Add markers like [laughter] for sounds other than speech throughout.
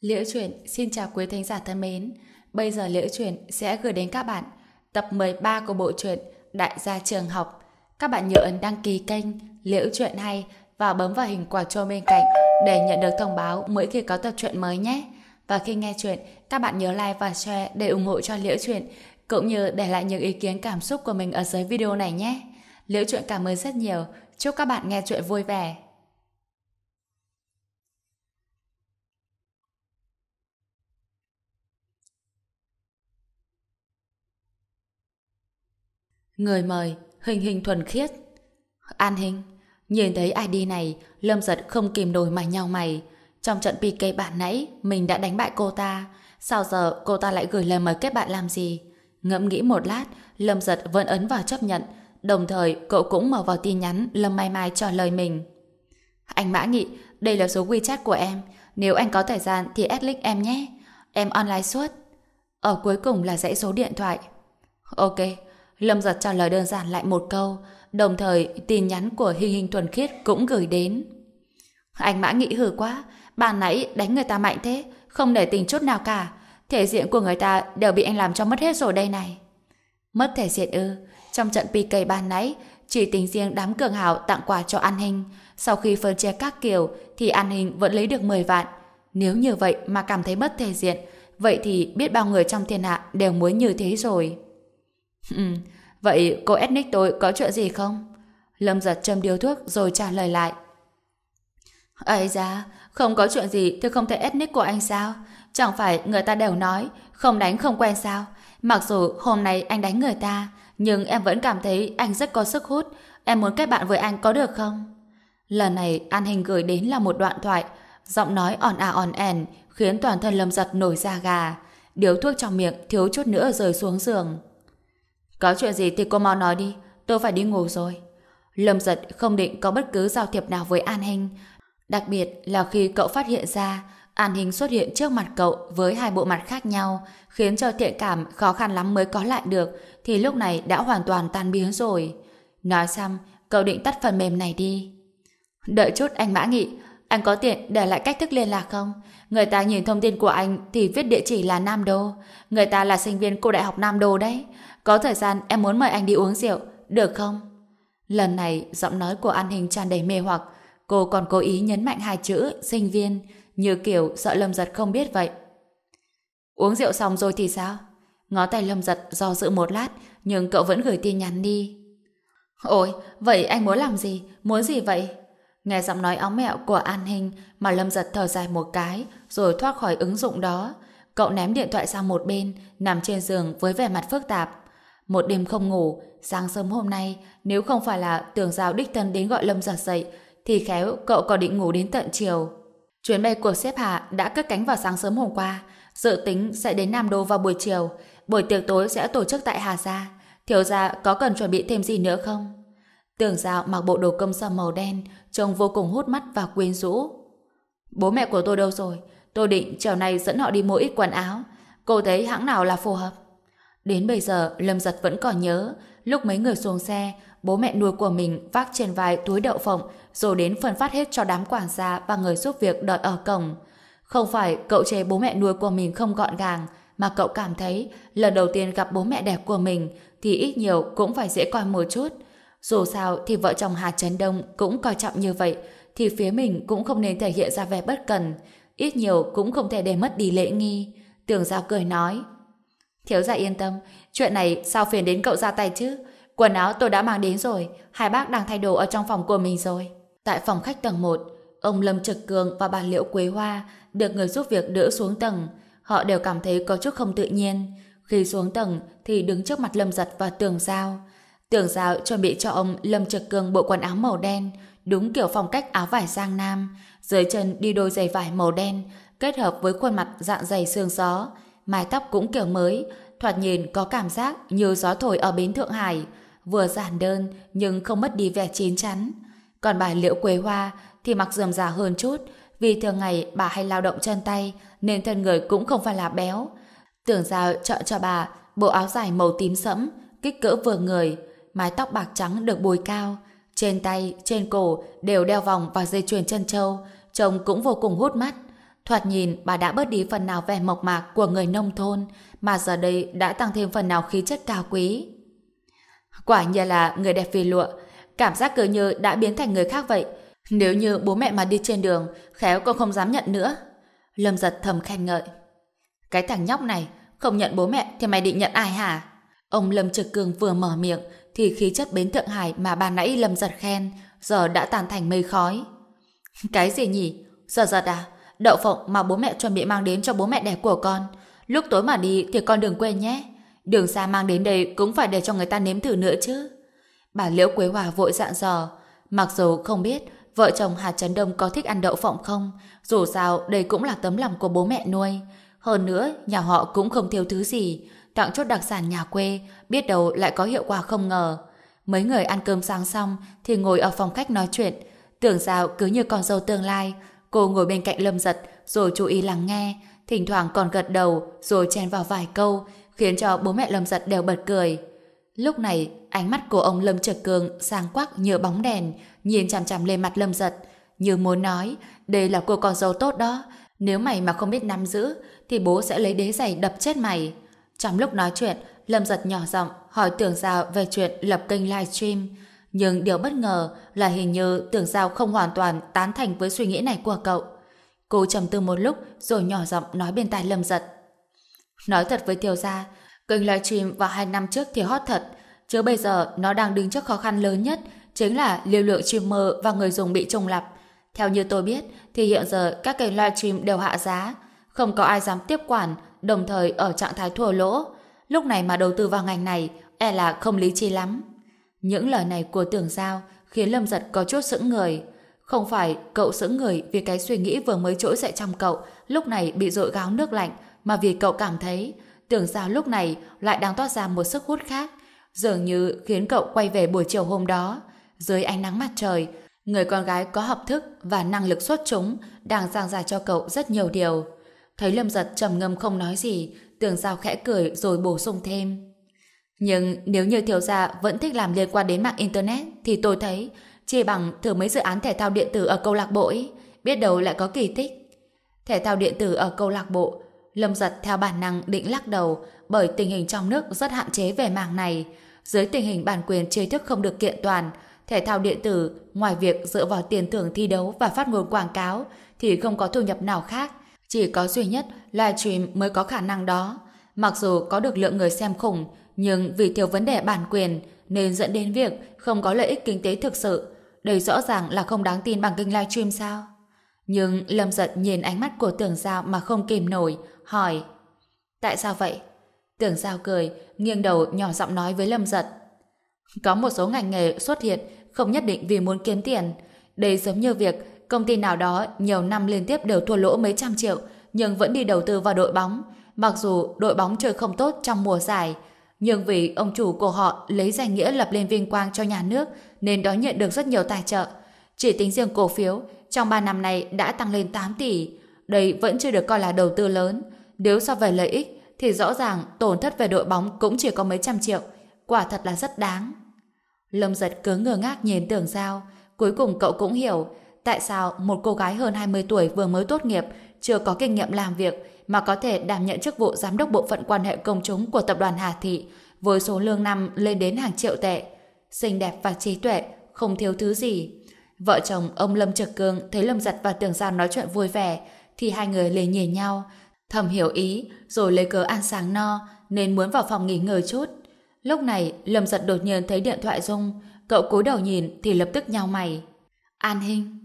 Liễu Chuyện xin chào quý thính giả thân mến. Bây giờ Liễu Chuyện sẽ gửi đến các bạn tập 13 của bộ truyện Đại gia trường học. Các bạn nhớ ấn đăng ký kênh Liễu Chuyện hay và bấm vào hình quả chuông bên cạnh để nhận được thông báo mỗi khi có tập truyện mới nhé. Và khi nghe chuyện, các bạn nhớ like và share để ủng hộ cho Liễu Chuyện, cũng như để lại những ý kiến cảm xúc của mình ở dưới video này nhé. Liễu Chuyện cảm ơn rất nhiều. Chúc các bạn nghe chuyện vui vẻ. Người mời, hình hình thuần khiết. An hình, nhìn thấy ID này, Lâm giật không kìm nổi mà nhau mày. Trong trận PK bạn nãy, mình đã đánh bại cô ta. Sao giờ cô ta lại gửi lời mời kết bạn làm gì? Ngẫm nghĩ một lát, Lâm giật vẫn ấn vào chấp nhận. Đồng thời, cậu cũng mở vào tin nhắn Lâm Mai Mai trả lời mình. Anh Mã Nghị, đây là số WeChat của em. Nếu anh có thời gian thì add link em nhé. Em online suốt. Ở cuối cùng là dãy số điện thoại. Ok, Lâm giật trả lời đơn giản lại một câu, đồng thời tin nhắn của Hình Hình Thuần Khiết cũng gửi đến. Anh Mã nghĩ hừ quá, bà nãy đánh người ta mạnh thế, không để tình chút nào cả. Thể diện của người ta đều bị anh làm cho mất hết rồi đây này. Mất thể diện ư, trong trận PK ban nãy, chỉ tính riêng đám cường hào tặng quà cho An Hình. Sau khi phân chia các kiểu, thì An Hình vẫn lấy được 10 vạn. Nếu như vậy mà cảm thấy mất thể diện, vậy thì biết bao người trong thiên hạ đều muốn như thế rồi. Ừ, vậy cô ethnic tôi có chuyện gì không? Lâm giật châm điếu thuốc rồi trả lời lại. ấy ra, không có chuyện gì thì không thể ethnic của anh sao? Chẳng phải người ta đều nói không đánh không quen sao? Mặc dù hôm nay anh đánh người ta, nhưng em vẫn cảm thấy anh rất có sức hút. Em muốn kết bạn với anh có được không? Lần này An Hình gửi đến là một đoạn thoại, giọng nói òn à òn ẻn khiến toàn thân Lâm giật nổi da gà. Điếu thuốc trong miệng thiếu chút nữa rơi xuống giường. Có chuyện gì thì cô mau nói đi, tôi phải đi ngủ rồi. Lâm giật không định có bất cứ giao thiệp nào với An Hình. Đặc biệt là khi cậu phát hiện ra An Hình xuất hiện trước mặt cậu với hai bộ mặt khác nhau, khiến cho thiện cảm khó khăn lắm mới có lại được, thì lúc này đã hoàn toàn tan biến rồi. Nói xong, cậu định tắt phần mềm này đi. Đợi chút anh Mã Nghị, anh có tiện để lại cách thức liên lạc không? Người ta nhìn thông tin của anh thì viết địa chỉ là Nam Đô. Người ta là sinh viên của Đại học Nam Đô đấy. Có thời gian em muốn mời anh đi uống rượu, được không? Lần này, giọng nói của An Hình tràn đầy mê hoặc. Cô còn cố ý nhấn mạnh hai chữ sinh viên, như kiểu sợ Lâm Giật không biết vậy. Uống rượu xong rồi thì sao? Ngó tay Lâm Giật do dự một lát, nhưng cậu vẫn gửi tin nhắn đi. Ôi, vậy anh muốn làm gì? Muốn gì vậy? Nghe giọng nói óng mẹo của An Hình mà Lâm Giật thở dài một cái, rồi thoát khỏi ứng dụng đó. Cậu ném điện thoại sang một bên, nằm trên giường với vẻ mặt phức tạp. Một đêm không ngủ, sáng sớm hôm nay, nếu không phải là tưởng giao đích thân đến gọi Lâm giật dậy, thì khéo cậu còn định ngủ đến tận chiều. Chuyến bay của xếp Hạ đã cất cánh vào sáng sớm hôm qua, dự tính sẽ đến Nam Đô vào buổi chiều. Buổi tiệc tối sẽ tổ chức tại Hà Gia. Thiếu gia có cần chuẩn bị thêm gì nữa không? Tưởng giao mặc bộ đồ công sở màu đen, trông vô cùng hút mắt và quyến rũ. Bố mẹ của tôi đâu rồi? Tôi định chiều nay dẫn họ đi mua ít quần áo. Cô thấy hãng nào là phù hợp? Đến bây giờ, Lâm Giật vẫn còn nhớ, lúc mấy người xuống xe, bố mẹ nuôi của mình vác trên vai túi đậu phộng rồi đến phân phát hết cho đám quản gia và người giúp việc đợi ở cổng. Không phải cậu chê bố mẹ nuôi của mình không gọn gàng, mà cậu cảm thấy lần đầu tiên gặp bố mẹ đẹp của mình thì ít nhiều cũng phải dễ coi một chút. Dù sao thì vợ chồng Hà Trấn Đông cũng coi trọng như vậy, thì phía mình cũng không nên thể hiện ra vẻ bất cần. Ít nhiều cũng không thể để mất đi lễ nghi. Tưởng Giao cười nói. Thiếu gia yên tâm, chuyện này sao phiền đến cậu ra tay chứ? Quần áo tôi đã mang đến rồi, hai bác đang thay đồ ở trong phòng của mình rồi. Tại phòng khách tầng 1, ông Lâm Trực Cường và bà Liễu Quế Hoa được người giúp việc đỡ xuống tầng. Họ đều cảm thấy có chút không tự nhiên. Khi xuống tầng thì đứng trước mặt Lâm Giật và Tường Giao. Tường Giao chuẩn bị cho ông Lâm Trực Cường bộ quần áo màu đen, đúng kiểu phong cách áo vải Giang Nam. Dưới chân đi đôi giày vải màu đen, kết hợp với khuôn mặt dạng dày xương gió, mái tóc cũng kiểu mới, thoạt nhìn có cảm giác như gió thổi ở bến Thượng Hải, vừa giản đơn nhưng không mất đi vẻ chín chắn. Còn bà Liễu Quế Hoa thì mặc dườm già hơn chút, vì thường ngày bà hay lao động chân tay nên thân người cũng không phải là béo. Tưởng ra chọn cho bà bộ áo dài màu tím sẫm, kích cỡ vừa người, mái tóc bạc trắng được bùi cao, trên tay, trên cổ đều đeo vòng và dây chuyền chân châu, trông cũng vô cùng hút mắt. Thoạt nhìn bà đã bớt đi phần nào vẻ mộc mạc của người nông thôn, mà giờ đây đã tăng thêm phần nào khí chất cao quý. Quả nhiên là người đẹp vì lụa, cảm giác cứ như đã biến thành người khác vậy. Nếu như bố mẹ mà đi trên đường, khéo con không dám nhận nữa. Lâm giật thầm khen ngợi. Cái thằng nhóc này, không nhận bố mẹ thì mày định nhận ai hả? Ông Lâm Trực Cường vừa mở miệng thì khí chất bến Thượng Hải mà bà nãy Lâm giật khen giờ đã tàn thành mây khói. Cái gì nhỉ? Giờ giật à? Đậu phộng mà bố mẹ chuẩn bị mang đến cho bố mẹ đẻ của con. Lúc tối mà đi thì con đừng quên nhé. Đường xa mang đến đây cũng phải để cho người ta nếm thử nữa chứ. Bà Liễu Quế Hòa vội dặn dò. Mặc dù không biết vợ chồng Hà Trấn Đông có thích ăn đậu phộng không, dù sao đây cũng là tấm lòng của bố mẹ nuôi. Hơn nữa, nhà họ cũng không thiếu thứ gì. Tặng chút đặc sản nhà quê, biết đâu lại có hiệu quả không ngờ. Mấy người ăn cơm sáng xong thì ngồi ở phòng khách nói chuyện. Tưởng sao cứ như con dâu tương lai, cô ngồi bên cạnh Lâm Giật rồi chú ý lắng nghe, thỉnh thoảng còn gật đầu rồi chen vào vài câu, khiến cho bố mẹ Lâm Giật đều bật cười. Lúc này, ánh mắt của ông Lâm Trực Cường sáng quắc như bóng đèn, nhìn chằm chằm lên mặt Lâm Giật, như muốn nói, đây là cô con dâu tốt đó, nếu mày mà không biết nắm giữ, thì bố sẽ lấy đế giày đập chết mày. Trong lúc nói chuyện, Lâm Giật nhỏ giọng hỏi Tưởng Giao về chuyện lập kênh livestream. Nhưng điều bất ngờ là hình như Tưởng Giao không hoàn toàn tán thành với suy nghĩ này của cậu. Cô trầm tư một lúc rồi nhỏ giọng nói bên tai Lâm Giật. Nói thật với Tiêu Gia, kênh livestream vào hai năm trước thì hot thật, chứ bây giờ nó đang đứng trước khó khăn lớn nhất chính là lưu lượng streamer và người dùng bị trùng lập. Theo như tôi biết, thì hiện giờ các kênh livestream đều hạ giá, không có ai dám tiếp quản, đồng thời ở trạng thái thua lỗ. Lúc này mà đầu tư vào ngành này, e là không lý trí lắm. Những lời này của tưởng giao khiến Lâm Giật có chút sững người. Không phải cậu sững người vì cái suy nghĩ vừa mới trỗi dậy trong cậu lúc này bị dội gáo nước lạnh, mà vì cậu cảm thấy tưởng giao lúc này lại đang toát ra một sức hút khác, dường như khiến cậu quay về buổi chiều hôm đó. Dưới ánh nắng mặt trời, người con gái có học thức và năng lực xuất chúng đang giảng giải cho cậu rất nhiều điều. Thấy Lâm Giật trầm ngâm không nói gì, tưởng giao khẽ cười rồi bổ sung thêm. Nhưng nếu như thiếu gia vẫn thích làm liên quan đến mạng Internet thì tôi thấy chỉ bằng thử mấy dự án thể thao điện tử ở câu lạc bộ ấy, biết đâu lại có kỳ tích. Thể thao điện tử ở câu lạc bộ, Lâm Giật theo bản năng định lắc đầu bởi tình hình trong nước rất hạn chế về mảng này. Dưới tình hình bản quyền chế thức không được kiện toàn, thể thao điện tử ngoài việc dựa vào tiền thưởng thi đấu và phát ngôn quảng cáo thì không có thu nhập nào khác. Chỉ có duy nhất livestream mới có khả năng đó. Mặc dù có được lượng người xem khủng, nhưng vì thiếu vấn đề bản quyền nên dẫn đến việc không có lợi ích kinh tế thực sự. Đây rõ ràng là không đáng tin bằng kênh livestream sao? Nhưng Lâm Giật nhìn ánh mắt của Tưởng Giao mà không kìm nổi, hỏi Tại sao vậy? Tưởng Giao cười, nghiêng đầu nhỏ giọng nói với Lâm Giật Có một số ngành nghề xuất hiện không nhất định vì muốn kiếm tiền. Đây giống như việc công ty nào đó nhiều năm liên tiếp đều thua lỗ mấy trăm triệu nhưng vẫn đi đầu tư vào đội bóng. Mặc dù đội bóng chơi không tốt trong mùa giải, nhưng vì ông chủ của họ lấy danh nghĩa lập lên vinh quang cho nhà nước nên đón nhận được rất nhiều tài trợ. Chỉ tính riêng cổ phiếu, trong 3 năm này đã tăng lên 8 tỷ. Đây vẫn chưa được coi là đầu tư lớn. Nếu so về lợi ích, thì rõ ràng tổn thất về đội bóng cũng chỉ có mấy trăm triệu. Quả thật là rất đáng. Lâm giật cứ ngơ ngác nhìn tưởng giao. Cuối cùng cậu cũng hiểu tại sao một cô gái hơn 20 tuổi vừa mới tốt nghiệp, chưa có kinh nghiệm làm việc mà có thể đảm nhận chức vụ giám đốc bộ phận quan hệ công chúng của tập đoàn Hà Thị với số lương năm lên đến hàng triệu tệ. Xinh đẹp và trí tuệ, không thiếu thứ gì. Vợ chồng ông Lâm Trực Cương thấy Lâm Giật và Tưởng Giao nói chuyện vui vẻ thì hai người liền nhìn nhau thầm hiểu ý rồi lấy cớ ăn sáng no nên muốn vào phòng nghỉ ngơi chút. Lúc này Lâm Giật đột nhiên thấy điện thoại rung cậu cúi đầu nhìn thì lập tức nhau mày. An Hinh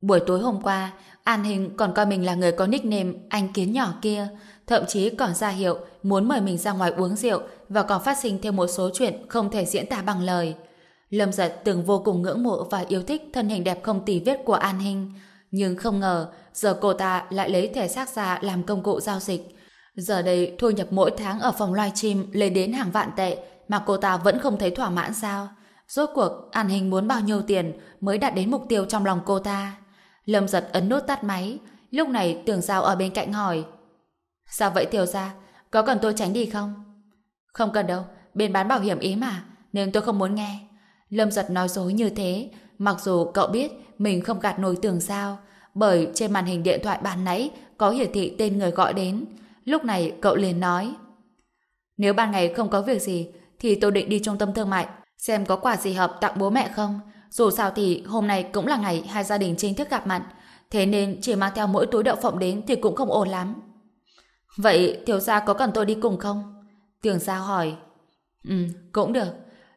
Buổi tối hôm qua An Hình còn coi mình là người có nickname anh kiến nhỏ kia, thậm chí còn ra hiệu muốn mời mình ra ngoài uống rượu và còn phát sinh thêm một số chuyện không thể diễn tả bằng lời. Lâm giật từng vô cùng ngưỡng mộ và yêu thích thân hình đẹp không tì vết của An Hình, nhưng không ngờ giờ cô ta lại lấy thể xác ra làm công cụ giao dịch. Giờ đây thu nhập mỗi tháng ở phòng live stream lên đến hàng vạn tệ mà cô ta vẫn không thấy thỏa mãn sao? Rốt cuộc An Hình muốn bao nhiêu tiền mới đạt đến mục tiêu trong lòng cô ta? Lâm giật ấn nút tắt máy. Lúc này tưởng giao ở bên cạnh hỏi. Sao vậy tiểu ra? Có cần tôi tránh đi không? Không cần đâu. Bên bán bảo hiểm ý mà. Nên tôi không muốn nghe. Lâm giật nói dối như thế. Mặc dù cậu biết mình không gạt nổi tưởng sao. bởi trên màn hình điện thoại bàn nãy có hiển thị tên người gọi đến. Lúc này cậu liền nói, Nếu ban ngày không có việc gì, thì tôi định đi trung tâm thương mại, xem có quà gì hợp tặng bố mẹ không. Dù sao thì hôm nay cũng là ngày hai gia đình chính thức gặp mặt thế nên chỉ mang theo mỗi túi đậu phộng đến thì cũng không ổn lắm. Vậy thiếu gia có cần tôi đi cùng không? Tường Giao hỏi. Ừ, cũng được.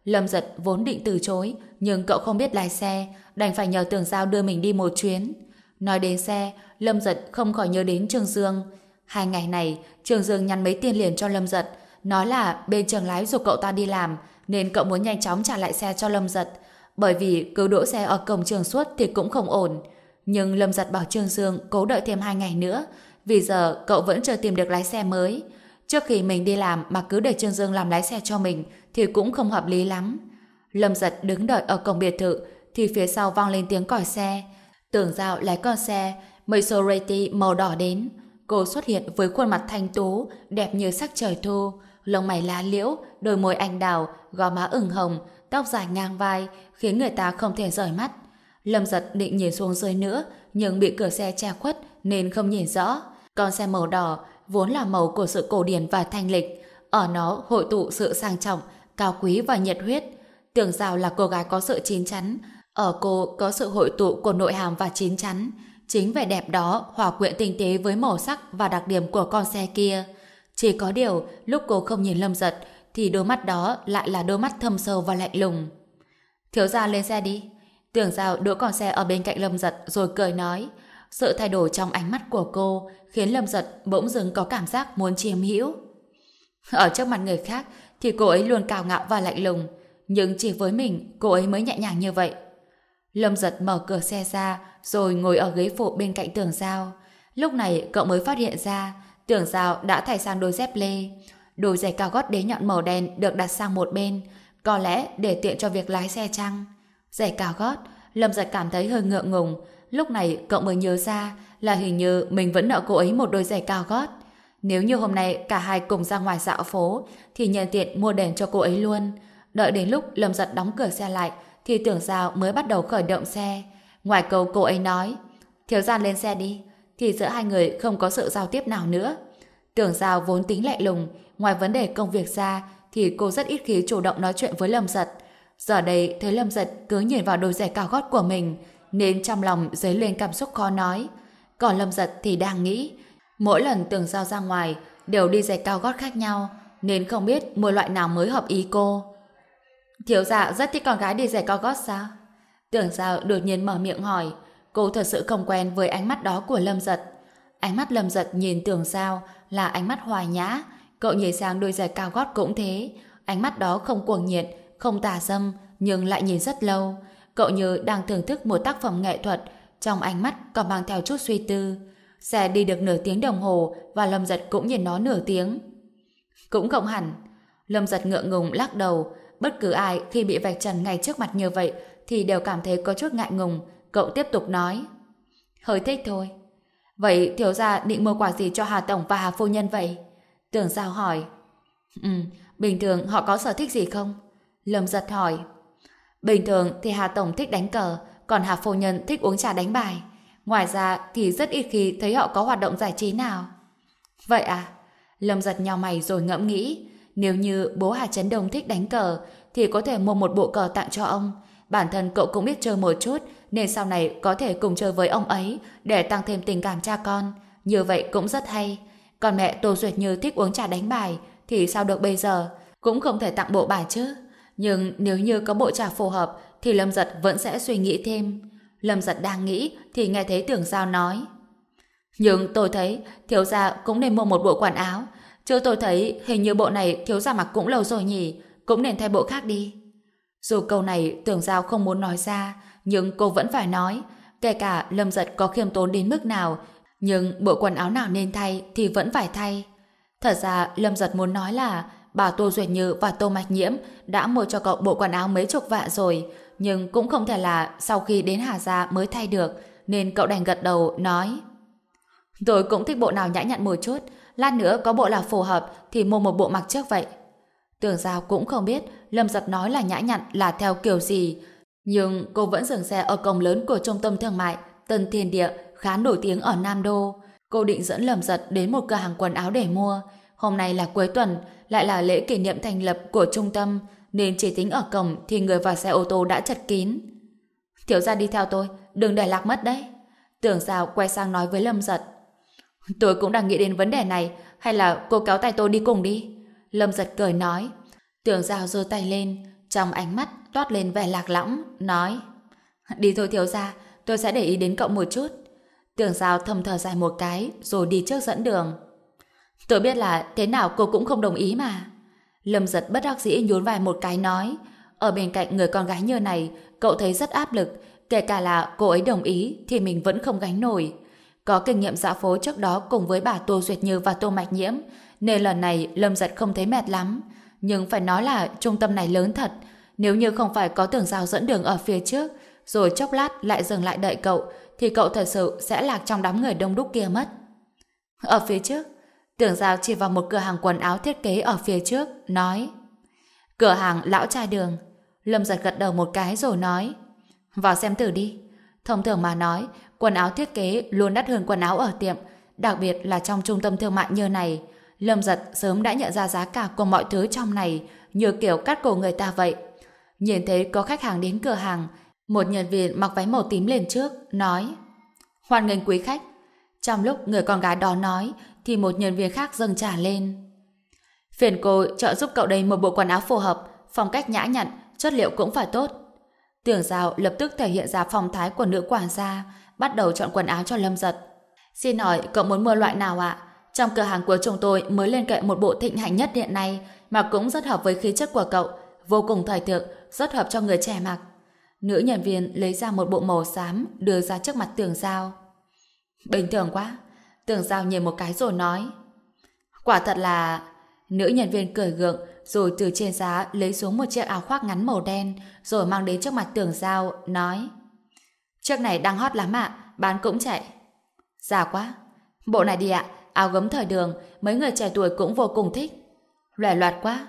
Lâm giật vốn định từ chối, nhưng cậu không biết lái xe, đành phải nhờ Tường Giao đưa mình đi một chuyến. Nói đến xe, Lâm giật không khỏi nhớ đến Trương Dương. Hai ngày này, Trương Dương nhắn mấy tiền liền cho Lâm giật, nói là bên trường lái dục cậu ta đi làm, nên cậu muốn nhanh chóng trả lại xe cho Lâm giật. Bởi vì cứ đỗ xe ở cổng trường suốt thì cũng không ổn. Nhưng Lâm giật bảo Trương Dương cố đợi thêm hai ngày nữa, vì giờ cậu vẫn chưa tìm được lái xe mới. Trước khi mình đi làm mà cứ để Trương Dương làm lái xe cho mình thì cũng không hợp lý lắm. Lâm giật đứng đợi ở cổng biệt thự thì phía sau vang lên tiếng còi xe. Tưởng giao lái con xe Maserati màu đỏ đến. Cô xuất hiện với khuôn mặt thanh tú, đẹp như sắc trời thu, lông mày lá liễu, đôi môi anh đào, gò má ửng hồng, tóc dài ngang vai, khiến người ta không thể rời mắt. Lâm giật định nhìn xuống dưới nữa, nhưng bị cửa xe che khuất nên không nhìn rõ. Con xe màu đỏ vốn là màu của sự cổ điển và thanh lịch. Ở nó hội tụ sự sang trọng, cao quý và nhiệt huyết. Tưởng Giao là cô gái có sự chín chắn. Ở cô có sự hội tụ của nội hàm và chín chắn. Chính vẻ đẹp đó hòa quyện tinh tế với màu sắc và đặc điểm của con xe kia. Chỉ có điều, lúc cô không nhìn lâm giật, thì đôi mắt đó lại là đôi mắt thâm sâu và lạnh lùng. Thiếu gia lên xe đi. Tưởng Giao đỗ con xe ở bên cạnh lâm giật rồi cười nói. Sự thay đổi trong ánh mắt của cô khiến Lâm Giật bỗng dưng có cảm giác muốn chiếm hữu. Ở trước mặt người khác thì cô ấy luôn cao ngạo và lạnh lùng, nhưng chỉ với mình cô ấy mới nhẹ nhàng như vậy. Lâm Giật mở cửa xe ra rồi ngồi ở ghế phụ bên cạnh tường giao. Lúc này cậu mới phát hiện ra tưởng giao đã thay sang đôi dép lê. Đôi giày cao gót đế nhọn màu đen được đặt sang một bên, có lẽ để tiện cho việc lái xe chăng. Giày cao gót, Lâm Giật cảm thấy hơi ngượng ngùng, Lúc này cậu mới nhớ ra là hình như mình vẫn nợ cô ấy một đôi giày cao gót. Nếu như hôm nay cả hai cùng ra ngoài dạo phố thì nhân tiện mua đèn cho cô ấy luôn. Đợi đến lúc Lâm Giật đóng cửa xe lại thì tưởng giao mới bắt đầu khởi động xe. Ngoài câu cô ấy nói Thiếu gian lên xe đi thì giữa hai người không có sự giao tiếp nào nữa. Tưởng giao vốn tính lạnh lùng ngoài vấn đề công việc ra thì cô rất ít khi chủ động nói chuyện với Lâm Giật. Giờ đây thấy Lâm Giật cứ nhìn vào đôi giày cao gót của mình nên trong lòng dấy lên cảm xúc khó nói. Còn Lâm Giật thì đang nghĩ, mỗi lần tưởng giao ra ngoài đều đi giày cao gót khác nhau, nên không biết mua loại nào mới hợp ý cô. Thiếu dạ rất thích con gái đi giày cao gót sao? Tưởng giao đột nhiên mở miệng hỏi, cô thật sự không quen với ánh mắt đó của Lâm Giật. Ánh mắt lầm Giật nhìn tưởng sao là ánh mắt hoài nhã, cậu nhảy sang đôi giày cao gót cũng thế, ánh mắt đó không cuồng nhiệt, không tà dâm, nhưng lại nhìn rất lâu, Cậu như đang thưởng thức một tác phẩm nghệ thuật, trong ánh mắt còn mang theo chút suy tư. Xe đi được nửa tiếng đồng hồ và Lâm Giật cũng nhìn nó nửa tiếng. Cũng không hẳn. Lâm Giật ngượng ngùng lắc đầu. Bất cứ ai khi bị vạch trần ngay trước mặt như vậy thì đều cảm thấy có chút ngại ngùng. Cậu tiếp tục nói. Hơi thích thôi. Vậy thiếu gia định mua quà gì cho Hà Tổng và Hà Phu Nhân vậy? Tưởng Giao hỏi. Ừ, bình thường họ có sở thích gì không? Lâm Giật hỏi. Bình thường thì Hà Tổng thích đánh cờ, còn Hà Phu Nhân thích uống trà đánh bài. Ngoài ra thì rất ít khi thấy họ có hoạt động giải trí nào. Vậy à? Lâm giật nhau mày rồi ngẫm nghĩ. Nếu như bố Hà Trấn Đông thích đánh cờ, thì có thể mua một bộ cờ tặng cho ông. Bản thân cậu cũng biết chơi một chút, nên sau này có thể cùng chơi với ông ấy để tăng thêm tình cảm cha con. Như vậy cũng rất hay. Còn mẹ Tô Duyệt Như thích uống trà đánh bài, thì sao được bây giờ? Cũng không thể tặng bộ bài chứ. Nhưng nếu như có bộ trà phù hợp thì Lâm Giật vẫn sẽ suy nghĩ thêm. Lâm Giật đang nghĩ thì nghe thấy tưởng giao nói. Nhưng tôi thấy thiếu gia cũng nên mua một bộ quần áo. Chứ tôi thấy hình như bộ này thiếu gia mặc cũng lâu rồi nhỉ. Cũng nên thay bộ khác đi. Dù câu này tưởng giao không muốn nói ra nhưng cô vẫn phải nói. Kể cả Lâm Giật có khiêm tốn đến mức nào nhưng bộ quần áo nào nên thay thì vẫn phải thay. Thật ra Lâm Giật muốn nói là bà Tô Duyệt Như và Tô Mạch Nhiễm đã mua cho cậu bộ quần áo mấy chục vạ rồi, nhưng cũng không thể là sau khi đến Hà Gia mới thay được, nên cậu đành gật đầu, nói Tôi cũng thích bộ nào nhã nhặn một chút, lát nữa có bộ nào phù hợp thì mua một bộ mặc trước vậy. Tưởng Giao cũng không biết Lâm Giật nói là nhã nhặn là theo kiểu gì, nhưng cô vẫn dừng xe ở cổng lớn của trung tâm thương mại Tân Thiên Địa khá nổi tiếng ở Nam Đô. Cô định dẫn Lâm Giật đến một cửa hàng quần áo để mua. Hôm nay là cuối tuần, lại là lễ kỷ niệm thành lập của trung tâm, nên chỉ tính ở cổng thì người vào xe ô tô đã chật kín. Thiếu ra đi theo tôi, đừng để lạc mất đấy. Tưởng Giao quay sang nói với Lâm Giật. Tôi cũng đang nghĩ đến vấn đề này, hay là cô kéo tay tôi đi cùng đi? Lâm Giật cười nói. Tưởng Giao giơ tay lên, trong ánh mắt toát lên vẻ lạc lõng, nói Đi thôi thiếu ra, tôi sẽ để ý đến cậu một chút. Tưởng Giao thầm thở dài một cái, rồi đi trước dẫn đường. Tôi biết là thế nào cô cũng không đồng ý mà. Lâm giật bất đắc dĩ nhún vai một cái nói ở bên cạnh người con gái như này cậu thấy rất áp lực kể cả là cô ấy đồng ý thì mình vẫn không gánh nổi. Có kinh nghiệm dạo phố trước đó cùng với bà Tô Duyệt Như và Tô Mạch Nhiễm nên lần này Lâm giật không thấy mệt lắm. Nhưng phải nói là trung tâm này lớn thật nếu như không phải có tường rào dẫn đường ở phía trước rồi chốc lát lại dừng lại đợi cậu thì cậu thật sự sẽ lạc trong đám người đông đúc kia mất. Ở phía trước Tưởng Giao chỉ vào một cửa hàng quần áo thiết kế ở phía trước, nói Cửa hàng lão trai đường. Lâm giật gật đầu một cái rồi nói Vào xem thử đi. Thông thường mà nói, quần áo thiết kế luôn đắt hơn quần áo ở tiệm, đặc biệt là trong trung tâm thương mại như này. Lâm giật sớm đã nhận ra giá cả của mọi thứ trong này, như kiểu cắt cổ người ta vậy. Nhìn thấy có khách hàng đến cửa hàng, một nhân viên mặc váy màu tím lên trước, nói Hoan nghênh quý khách. Trong lúc người con gái đó nói, thì một nhân viên khác dâng trả lên. Phiền cô trợ giúp cậu đây một bộ quần áo phù hợp, phong cách nhã nhặn, chất liệu cũng phải tốt. Tưởng Giao lập tức thể hiện ra phong thái của nữ quản gia, bắt đầu chọn quần áo cho Lâm Giật. Xin hỏi cậu muốn mua loại nào ạ? Trong cửa hàng của chúng tôi mới lên kệ một bộ thịnh hành nhất hiện nay mà cũng rất hợp với khí chất của cậu, vô cùng thời thượng, rất hợp cho người trẻ mặc. Nữ nhân viên lấy ra một bộ màu xám đưa ra trước mặt tường Giao. Bình thường quá, tường Giao nhìn một cái rồi nói Quả thật là... Nữ nhân viên cười gượng rồi từ trên giá lấy xuống một chiếc áo khoác ngắn màu đen rồi mang đến trước mặt tường Giao nói Chiếc này đang hot lắm ạ, bán cũng chạy. Già quá. Bộ này đi ạ, áo gấm thời đường, mấy người trẻ tuổi cũng vô cùng thích. Loẻ loạt quá.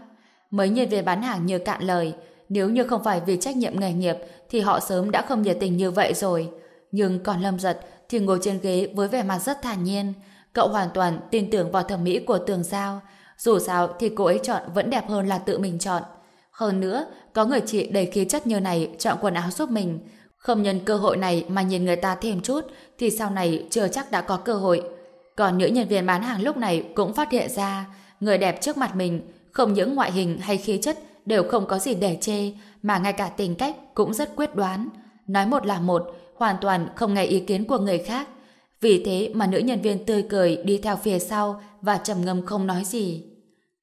Mấy nhân viên bán hàng như cạn lời, nếu như không phải vì trách nhiệm nghề nghiệp thì họ sớm đã không nhiệt tình như vậy rồi. Nhưng còn Lâm Giật thì ngồi trên ghế với vẻ mặt rất thản nhiên. Cậu hoàn toàn tin tưởng vào thẩm mỹ của tường giao. Dù sao thì cô ấy chọn vẫn đẹp hơn là tự mình chọn. Hơn nữa, có người chị đầy khí chất như này chọn quần áo giúp mình. Không nhân cơ hội này mà nhìn người ta thêm chút thì sau này chưa chắc đã có cơ hội. Còn nữ nhân viên bán hàng lúc này cũng phát hiện ra người đẹp trước mặt mình không những ngoại hình hay khí chất đều không có gì để chê mà ngay cả tính cách cũng rất quyết đoán. Nói một là một, hoàn toàn không nghe ý kiến của người khác. Vì thế mà nữ nhân viên tươi cười đi theo phía sau và trầm ngâm không nói gì.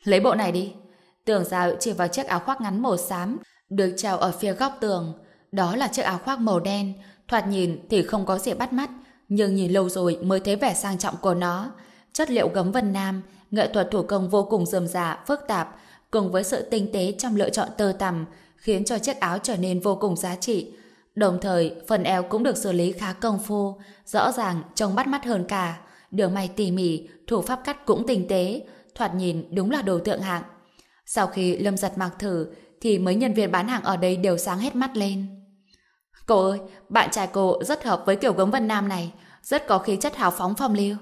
Lấy bộ này đi. Tưởng giao chỉ vào chiếc áo khoác ngắn màu xám được treo ở phía góc tường. Đó là chiếc áo khoác màu đen. Thoạt nhìn thì không có gì bắt mắt, nhưng nhìn lâu rồi mới thấy vẻ sang trọng của nó. Chất liệu gấm vân nam, nghệ thuật thủ công vô cùng rườm rà, phức tạp, cùng với sự tinh tế trong lựa chọn tơ tằm, khiến cho chiếc áo trở nên vô cùng giá trị, Đồng thời, phần eo cũng được xử lý khá công phu, rõ ràng trông bắt mắt hơn cả. Đường may tỉ mỉ, thủ pháp cắt cũng tinh tế, thoạt nhìn đúng là đồ tượng hạng. Sau khi Lâm giật mặc thử, thì mấy nhân viên bán hàng ở đây đều sáng hết mắt lên. Cô ơi, bạn trai cô rất hợp với kiểu gấm vân nam này, rất có khí chất hào phóng phong lưu.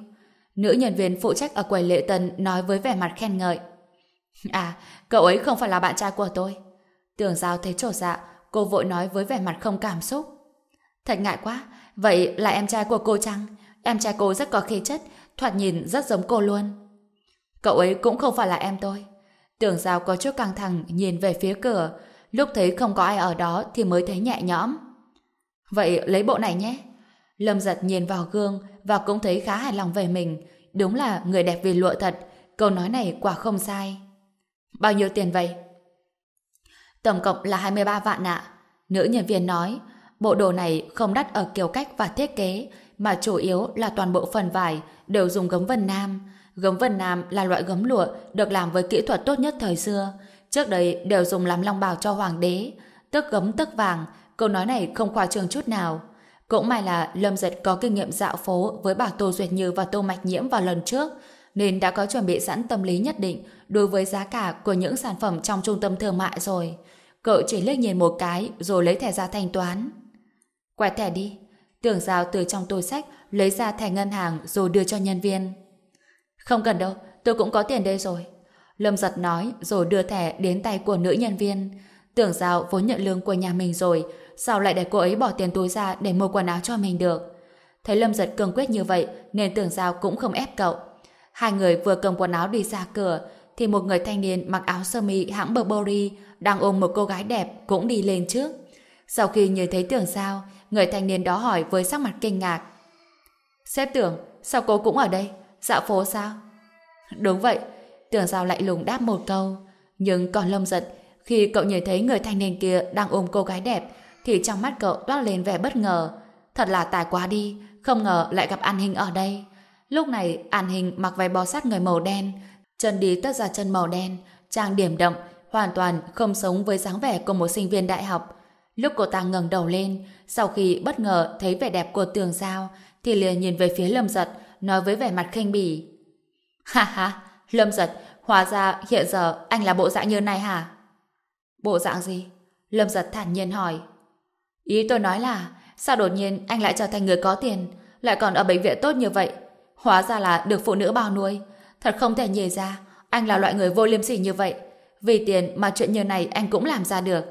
Nữ nhân viên phụ trách ở quầy lễ tân nói với vẻ mặt khen ngợi. À, cậu ấy không phải là bạn trai của tôi. Tưởng giao thấy trổ dạ, Cô vội nói với vẻ mặt không cảm xúc. Thật ngại quá, vậy là em trai của cô chăng? Em trai cô rất có khí chất, thoạt nhìn rất giống cô luôn. Cậu ấy cũng không phải là em tôi. Tưởng Giao có chút căng thẳng nhìn về phía cửa, lúc thấy không có ai ở đó thì mới thấy nhẹ nhõm. Vậy lấy bộ này nhé. Lâm giật nhìn vào gương và cũng thấy khá hài lòng về mình. Đúng là người đẹp vì lụa thật, câu nói này quả không sai. Bao nhiêu tiền vậy? Tổng cộng là 23 vạn ạ. Nữ nhân viên nói, bộ đồ này không đắt ở kiểu cách và thiết kế, mà chủ yếu là toàn bộ phần vải đều dùng gấm vân nam. Gấm vân nam là loại gấm lụa được làm với kỹ thuật tốt nhất thời xưa. Trước đây đều dùng làm long bào cho hoàng đế. Tức gấm tức vàng, câu nói này không khoa trương chút nào. Cũng may là Lâm Giật có kinh nghiệm dạo phố với bà Tô Duyệt Như và Tô Mạch Nhiễm vào lần trước, nên đã có chuẩn bị sẵn tâm lý nhất định đối với giá cả của những sản phẩm trong trung tâm thương mại rồi. Cậu chỉ liếc nhìn một cái rồi lấy thẻ ra thanh toán. Quẹt thẻ đi. Tưởng Giao từ trong túi sách lấy ra thẻ ngân hàng rồi đưa cho nhân viên. Không cần đâu, tôi cũng có tiền đây rồi. Lâm giật nói rồi đưa thẻ đến tay của nữ nhân viên. Tưởng Giao vốn nhận lương của nhà mình rồi, sao lại để cô ấy bỏ tiền túi ra để mua quần áo cho mình được? Thấy Lâm giật cường quyết như vậy nên tưởng Giao cũng không ép cậu. Hai người vừa cầm quần áo đi ra cửa thì một người thanh niên mặc áo sơ mi hãng Burberry đang ôm một cô gái đẹp cũng đi lên trước. Sau khi nhìn thấy tưởng Giao, người thanh niên đó hỏi với sắc mặt kinh ngạc. Sếp tưởng, sao cô cũng ở đây? Dạo phố sao? Đúng vậy, tưởng Giao lại lùng đáp một câu. Nhưng còn lâm giật, khi cậu nhìn thấy người thanh niên kia đang ôm cô gái đẹp, thì trong mắt cậu toát lên vẻ bất ngờ. Thật là tài quá đi, không ngờ lại gặp An Hình ở đây. Lúc này, An Hình mặc váy bó sát người màu đen, chân đi tất ra chân màu đen, trang điểm đậm, hoàn toàn không sống với dáng vẻ của một sinh viên đại học. Lúc cô ta ngẩng đầu lên, sau khi bất ngờ thấy vẻ đẹp của tường giao, thì liền nhìn về phía Lâm Giật, nói với vẻ mặt khinh bỉ. [laughs] Ha ha, Lâm Giật, hóa ra hiện giờ anh là bộ dạng như này hả? Bộ dạng gì? Lâm Giật thản nhiên hỏi. Ý tôi nói là, sao đột nhiên anh lại trở thành người có tiền, lại còn ở bệnh viện tốt như vậy? Hóa ra là được phụ nữ bao nuôi. Thật không thể nhề ra, anh là loại người vô liêm sỉ như vậy. Vì tiền mà chuyện như này anh cũng làm ra được.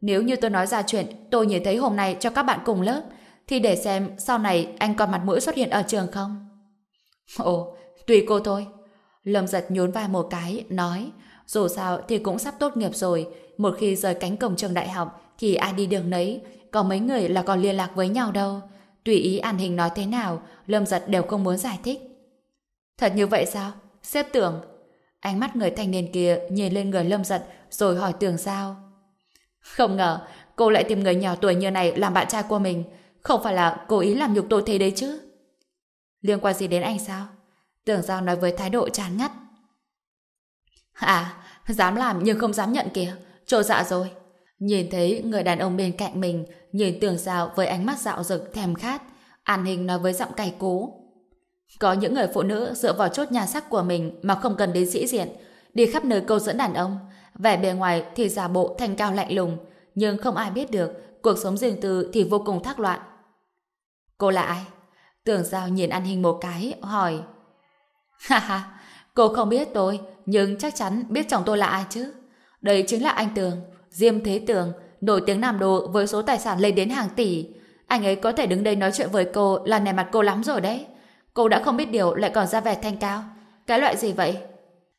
Nếu như tôi nói ra chuyện tôi nhìn thấy hôm nay cho các bạn cùng lớp, thì để xem sau này anh còn mặt mũi xuất hiện ở trường không? Ồ, tùy cô thôi. Lâm giật nhún vai một cái, nói, dù sao thì cũng sắp tốt nghiệp rồi, một khi rời cánh cổng trường đại học thì ai đi đường nấy, có mấy người là còn liên lạc với nhau đâu. Tùy ý an hình nói thế nào, Lâm giật đều không muốn giải thích. Thật như vậy sao? Xếp tưởng. Ánh mắt người thanh niên kia nhìn lên người Lâm giật rồi hỏi tưởng sao. Không ngờ, cô lại tìm người nhỏ tuổi như này làm bạn trai của mình. Không phải là cố ý làm nhục tôi thế đấy chứ. Liên quan gì đến anh sao? Tưởng Giao nói với thái độ chán ngắt. À, dám làm nhưng không dám nhận kìa. Trồ dạ rồi. Nhìn thấy người đàn ông bên cạnh mình, nhìn tưởng rào với ánh mắt dạo rực thèm khát. An Hình nói với giọng cay cú. Có những người phụ nữ dựa vào chốt nhà sắc của mình mà không cần đến sĩ diện, đi khắp nơi câu dẫn đàn ông. Vẻ bề ngoài thì giả bộ thành cao lạnh lùng, nhưng không ai biết được cuộc sống riêng tư thì vô cùng thác loạn. Cô là ai? Tưởng Giao nhìn An Hình một cái, hỏi. [laughs] Ha ha, cô không biết tôi, nhưng chắc chắn biết chồng tôi là ai chứ. Đây chính là anh Tường, Diêm Thế Tường, nổi tiếng Nam Đô với số tài sản lên đến hàng tỷ. Anh ấy có thể đứng đây nói chuyện với cô là nề mặt cô lắm rồi đấy. Cô đã không biết điều lại còn ra vẻ thanh cao. Cái loại gì vậy?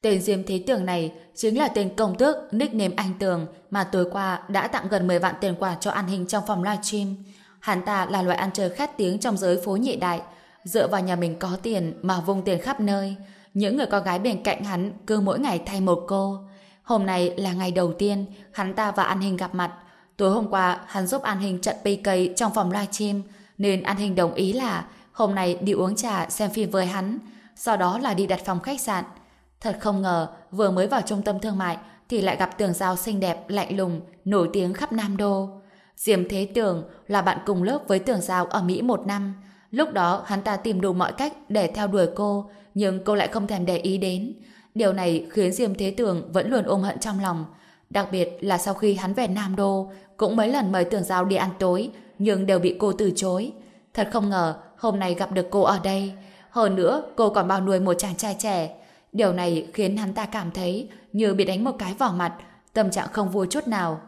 Tên Diêm Thế Tường này chính là tên công tước nickname Anh Tường mà tối qua đã tặng gần 10 vạn tiền quà cho An Hình trong phòng livestream. Hắn ta là loại ăn chơi khét tiếng trong giới phố nhị đại, dựa vào nhà mình có tiền mà vung tiền khắp nơi. Những người con gái bên cạnh hắn cứ mỗi ngày thay một cô. Hôm nay là ngày đầu tiên hắn ta và An Hình gặp mặt. Tối hôm qua hắn giúp An Hình trận PK trong phòng livestream nên An Hình đồng ý là hôm nay đi uống trà xem phim với hắn sau đó là đi đặt phòng khách sạn. Thật không ngờ vừa mới vào trung tâm thương mại thì lại gặp tường giao xinh đẹp, lạnh lùng, nổi tiếng khắp Nam Đô. Diêm Thế Tường là bạn cùng lớp với Tường Giao ở Mỹ một năm. Lúc đó hắn ta tìm đủ mọi cách để theo đuổi cô, nhưng cô lại không thèm để ý đến. Điều này khiến Diêm Thế Tường vẫn luôn ôm hận trong lòng. Đặc biệt là sau khi hắn về Nam Đô, cũng mấy lần mời Tường Giao đi ăn tối, nhưng đều bị cô từ chối. Thật không ngờ, hôm nay gặp được cô ở đây. Hơn nữa, cô còn bao nuôi một chàng trai trẻ. Điều này khiến hắn ta cảm thấy như bị đánh một cái vào mặt, tâm trạng không vui chút nào.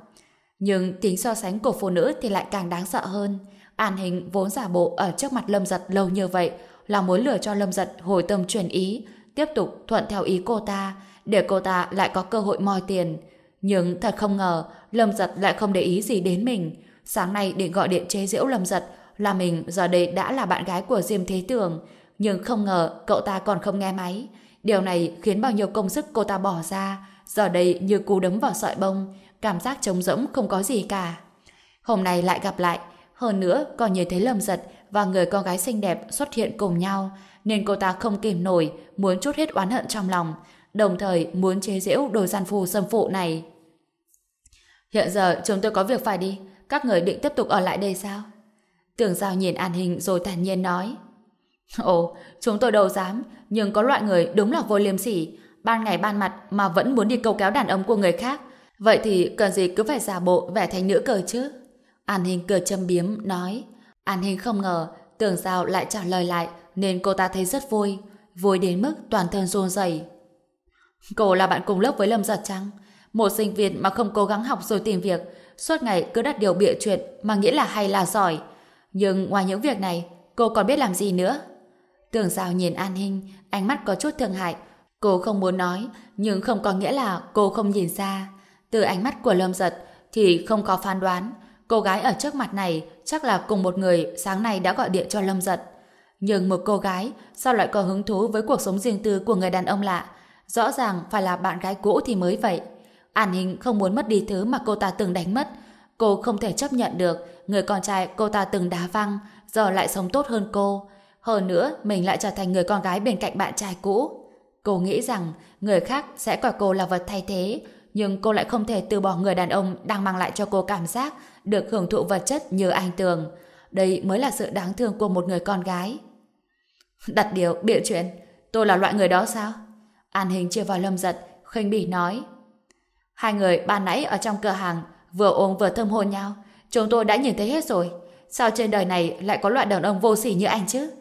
Nhưng tính so sánh của phụ nữ thì lại càng đáng sợ hơn. An hình vốn giả bộ ở trước mặt Lâm Giật lâu như vậy là muốn lừa cho Lâm Giật hồi tâm chuyển ý, tiếp tục thuận theo ý cô ta, để cô ta lại có cơ hội moi tiền. Nhưng thật không ngờ, Lâm Giật lại không để ý gì đến mình. Sáng nay định gọi điện chế giễu Lâm Giật là mình giờ đây đã là bạn gái của Diêm Thế Tường. Nhưng không ngờ cậu ta còn không nghe máy. Điều này khiến bao nhiêu công sức cô ta bỏ ra, giờ đây như cú đấm vào sợi bông, cảm giác trống rỗng không có gì cả. Hôm nay lại gặp lại, hơn nữa còn nhìn thấy Lâm Giật và người con gái xinh đẹp xuất hiện cùng nhau, nên cô ta không kìm nổi, muốn chút hết oán hận trong lòng, đồng thời muốn chế giễu đồ gian phù xâm phụ này. Hiện giờ chúng tôi có việc phải đi, các người định tiếp tục ở lại đây sao? Tưởng Giao nhìn An Hình rồi thản nhiên nói. Ồ, chúng tôi đâu dám, nhưng có loại người đúng là vô liêm sỉ, ban ngày ban mặt mà vẫn muốn đi câu kéo đàn ông của người khác, Vậy thì cần gì cứ phải giả bộ vẻ thành nữ cờ chứ? An Hình cười châm biếm, nói. An Hình không ngờ Tưởng Giao lại trả lời lại nên cô ta thấy rất vui. Vui đến mức toàn thân run rẩy. Cô là bạn cùng lớp với Lâm Giật Trăng, Một sinh viên mà không cố gắng học rồi tìm việc, suốt ngày cứ đặt điều bịa chuyện mà nghĩ là hay là giỏi. Nhưng ngoài những việc này, cô còn biết làm gì nữa? Tưởng Giao nhìn An Hinh, ánh mắt có chút thương hại. Cô không muốn nói, nhưng không có nghĩa là cô không nhìn ra. Từ ánh mắt của Lâm Giật thì không có phán đoán. Cô gái ở trước mặt này chắc là cùng một người sáng nay đã gọi điện cho Lâm Giật. Nhưng một cô gái sao lại có hứng thú với cuộc sống riêng tư của người đàn ông lạ? Rõ ràng phải là bạn gái cũ thì mới vậy. An Hình không muốn mất đi thứ mà cô ta từng đánh mất. Cô không thể chấp nhận được người con trai cô ta từng đá văng giờ lại sống tốt hơn cô. Hơn nữa, mình lại trở thành người con gái bên cạnh bạn trai cũ. Cô nghĩ rằng người khác sẽ coi cô là vật thay thế, nhưng cô lại không thể từ bỏ người đàn ông đang mang lại cho cô cảm giác được hưởng thụ vật chất như anh Tường. Đây mới là sự đáng thương của một người con gái. Đặt điều, bịa chuyện, tôi là loại người đó sao? An Hình chia vào lâm giật, khinh bỉ nói. Hai người ban nãy ở trong cửa hàng vừa ôm vừa thơm hôn nhau. Chúng tôi đã nhìn thấy hết rồi. Sao trên đời này lại có loại đàn ông vô sỉ như anh chứ?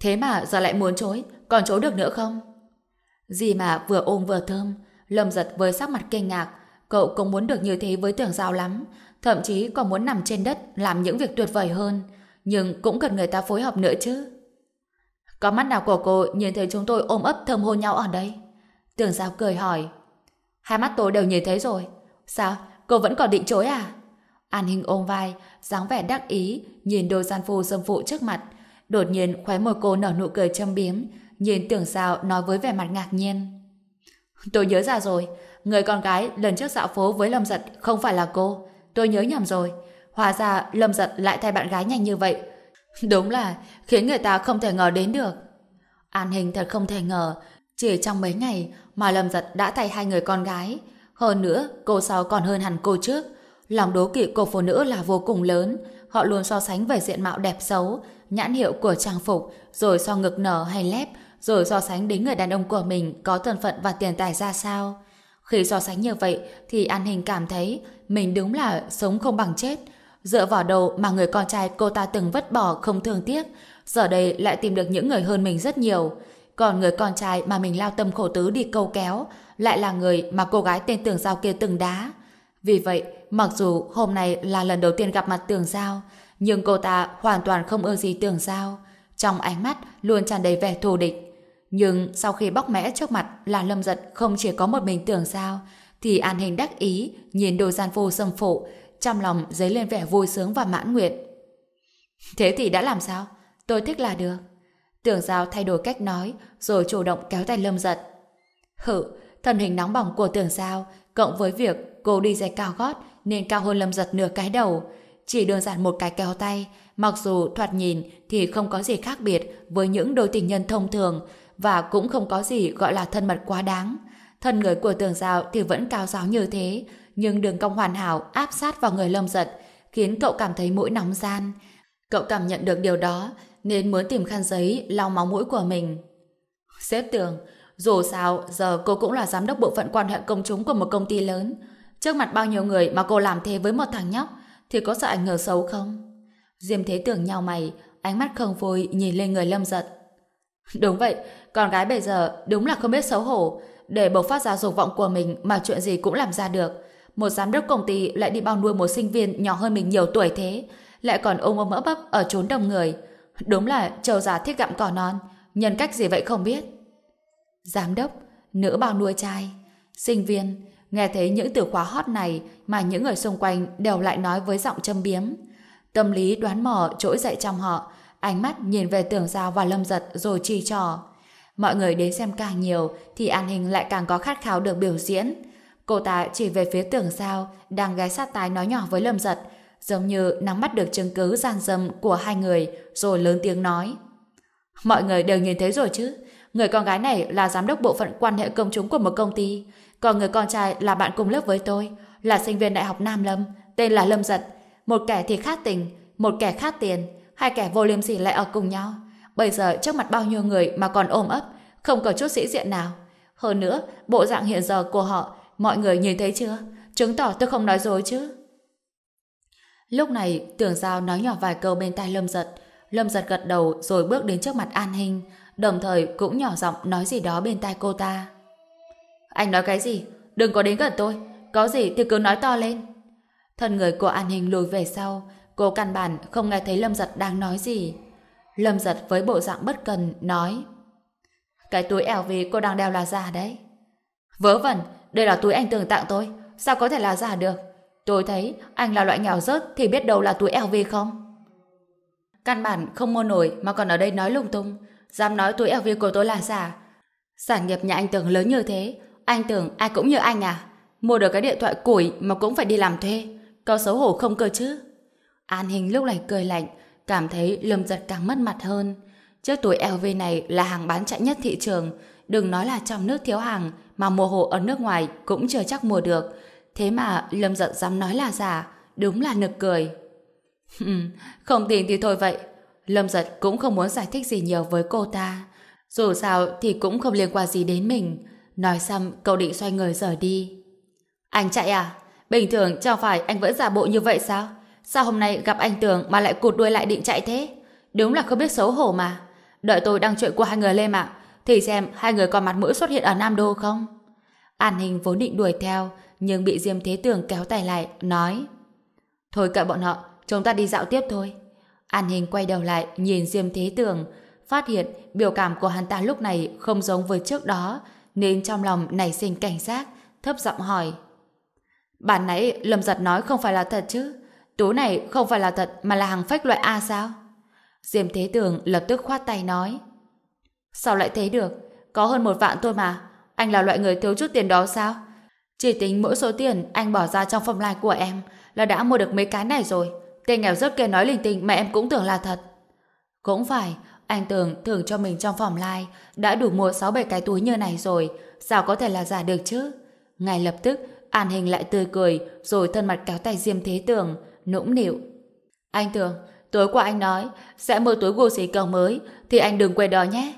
Thế mà giờ lại muốn chối, còn chối được nữa không? Gì mà vừa ôm vừa thơm, Lâm giật với sắc mặt kinh ngạc, cậu cũng muốn được như thế với tưởng giao lắm, thậm chí còn muốn nằm trên đất làm những việc tuyệt vời hơn, nhưng cũng cần người ta phối hợp nữa chứ. Có mắt nào của cô nhìn thấy chúng tôi ôm ấp thơm hôn nhau ở đây? Tưởng giáo cười hỏi. Hai mắt tôi đều nhìn thấy rồi. Sao? Cô vẫn còn định chối à? An Hình ôm vai, dáng vẻ đắc ý, nhìn đôi gian phu dâm phụ trước mặt. Đột nhiên khóe môi cô nở nụ cười châm biếm, nhìn tưởng sao nói với vẻ mặt ngạc nhiên. Tôi nhớ ra rồi, người con gái lần trước dạo phố với Lâm Giật không phải là cô. Tôi nhớ nhầm rồi. Hóa ra Lâm Giật lại thay bạn gái nhanh như vậy. Đúng là khiến người ta không thể ngờ đến được. An Hình thật không thể ngờ, chỉ trong mấy ngày mà Lâm Giật đã thay hai người con gái. Hơn nữa, cô sau còn hơn hẳn cô trước. Lòng đố kỵ của phụ nữ là vô cùng lớn. Họ luôn so sánh về diện mạo đẹp xấu, nhãn hiệu của trang phục, rồi so ngực nở hay lép, rồi so sánh đến người đàn ông của mình có thân phận và tiền tài ra sao. Khi so sánh như vậy thì An Hình cảm thấy mình đúng là sống không bằng chết. Dựa vào đầu mà người con trai cô ta từng vứt bỏ không thương tiếc, giờ đây lại tìm được những người hơn mình rất nhiều. Còn người con trai mà mình lao tâm khổ tứ đi câu kéo lại là người mà cô gái tên Tường Giao kia từng đá. Vì vậy, mặc dù hôm nay là lần đầu tiên gặp mặt Tường Giao, nhưng cô ta hoàn toàn không ưa gì Tường Giao. Trong ánh mắt luôn tràn đầy vẻ thù địch. Nhưng sau khi bóc mẽ trước mặt là lâm giật không chỉ có một mình tưởng giao thì an hình đắc ý, nhìn đồ gian phu xâm phụ, trong lòng dấy lên vẻ vui sướng và mãn nguyện. Thế thì đã làm sao? Tôi thích là được. Tưởng giao thay đổi cách nói, rồi chủ động kéo tay lâm giật. Hử, thân hình nóng bỏng của tưởng giao, cộng với việc cô đi giày cao gót nên cao hơn lâm giật nửa cái đầu. Chỉ đơn giản một cái kéo tay, mặc dù thoạt nhìn thì không có gì khác biệt với những đôi tình nhân thông thường, và cũng không có gì gọi là thân mật quá đáng. Thân người của tưởng giao thì vẫn cao giáo như thế, nhưng đường cong hoàn hảo áp sát vào người lâm giật, khiến cậu cảm thấy mũi nóng gian. Cậu cảm nhận được điều đó, nên muốn tìm khăn giấy lau máu mũi của mình. Xếp tường, dù sao giờ cô cũng là giám đốc bộ phận quan hệ công chúng của một công ty lớn. Trước mặt bao nhiêu người mà cô làm thế với một thằng nhóc, thì có sợ ảnh hưởng xấu không? Diêm Thế Tưởng nhau mày, ánh mắt không vui nhìn lên người lâm giật. Đúng vậy, con gái bây giờ đúng là không biết xấu hổ. Để bộc phát ra dục vọng của mình mà chuyện gì cũng làm ra được. Một giám đốc công ty lại đi bao nuôi một sinh viên nhỏ hơn mình nhiều tuổi thế. Lại còn ôm ôm mỡ bắp ở trốn đông người. Đúng là trâu già thiết gặm cỏ non. Nhân cách gì vậy không biết. Giám đốc, nữ bao nuôi trai, sinh viên. Nghe thấy những từ khóa hot này mà những người xung quanh đều lại nói với giọng châm biếm. Tâm lý đoán mò trỗi dậy trong họ ánh mắt nhìn về tưởng giao và lâm giật rồi chi trò. Mọi người đến xem càng nhiều thì an hình lại càng có khát khao được biểu diễn. Cô ta chỉ về phía tường sao đang ghé sát tai nói nhỏ với lâm giật giống như nắm bắt được chứng cứ gian dâm của hai người rồi lớn tiếng nói. Mọi người đều nhìn thấy rồi chứ. Người con gái này là giám đốc bộ phận quan hệ công chúng của một công ty. Còn người con trai là bạn cùng lớp với tôi, là sinh viên đại học Nam Lâm, tên là Lâm Giật. Một kẻ thì khát tình, một kẻ khát tiền hai kẻ vô liêm sỉ lại ở cùng nhau. Bây giờ trước mặt bao nhiêu người mà còn ôm ấp, không có chút sĩ diện nào. Hơn nữa, bộ dạng hiện giờ của họ, mọi người nhìn thấy chưa? Chứng tỏ tôi không nói dối chứ. Lúc này, tưởng giao nói nhỏ vài câu bên tai lâm giật. Lâm giật gật đầu rồi bước đến trước mặt An Hinh, đồng thời cũng nhỏ giọng nói gì đó bên tai cô ta. Anh nói cái gì? Đừng có đến gần tôi. Có gì thì cứ nói to lên. Thân người của An Hình lùi về sau, cô căn bản không nghe thấy Lâm Giật đang nói gì. Lâm Giật với bộ dạng bất cần nói Cái túi LV cô đang đeo là giả đấy. Vớ vẩn, đây là túi anh Tường tặng tôi. Sao có thể là giả được? Tôi thấy anh là loại nghèo rớt thì biết đâu là túi LV không? Căn bản không mua nổi mà còn ở đây nói lung tung. Dám nói túi LV của tôi là giả. Sản nghiệp nhà anh Tường lớn như thế, anh tưởng ai cũng như anh à? Mua được cái điện thoại củi mà cũng phải đi làm thuê. Có xấu hổ không cơ chứ? An Hình lúc này cười lạnh, cảm thấy Lâm Giật càng mất mặt hơn. Chiếc túi LV này là hàng bán chạy nhất thị trường. Đừng nói là trong nước thiếu hàng, mà mua hộ ở nước ngoài cũng chưa chắc mua được. Thế mà Lâm Giật dám nói là giả, đúng là nực cười. không tin thì thôi vậy. Lâm Giật cũng không muốn giải thích gì nhiều với cô ta. Dù sao thì cũng không liên quan gì đến mình. Nói xong, cậu định xoay người rời đi. Anh chạy à? Bình thường chẳng phải anh vẫn giả bộ như vậy sao? Sao hôm nay gặp anh Tường mà lại cụt đuôi lại định chạy thế? Đúng là không biết xấu hổ mà. Đợi tôi đăng chuyện của hai người lên mạng, thì xem hai người còn mặt mũi xuất hiện ở Nam Đô không? An Hình vốn định đuổi theo, nhưng bị Diêm Thế Tường kéo tay lại, nói Thôi cậy bọn họ, chúng ta đi dạo tiếp thôi. An Hình quay đầu lại, nhìn Diêm Thế Tường, phát hiện biểu cảm của hắn ta lúc này không giống với trước đó, nên trong lòng nảy sinh cảnh giác, thấp giọng hỏi. Bản nãy Lâm Giật nói không phải là thật chứ? Tú này không phải là thật mà là hàng phách loại A sao? Diêm Thế Tường lập tức khoát tay nói. Sao lại thế được? Có hơn một vạn thôi mà. Anh là loại người thiếu chút tiền đó sao? Chỉ tính mỗi số tiền anh bỏ ra trong phòng lai của em là đã mua được mấy cái này rồi. Tên nghèo rớt kia nói linh tinh mà em cũng tưởng là thật. Cũng phải, anh tưởng thưởng cho mình trong phòng lai đã đủ mua 6-7 cái túi như này rồi. Sao có thể là giả được chứ? Ngay lập tức, An Hình lại tươi cười rồi thân mặt kéo tay Diêm Thế Tường, nũng nịu. Anh Tường, tối qua anh nói sẽ mua túi Gucci cầu mới thì anh đừng quên đó nhé.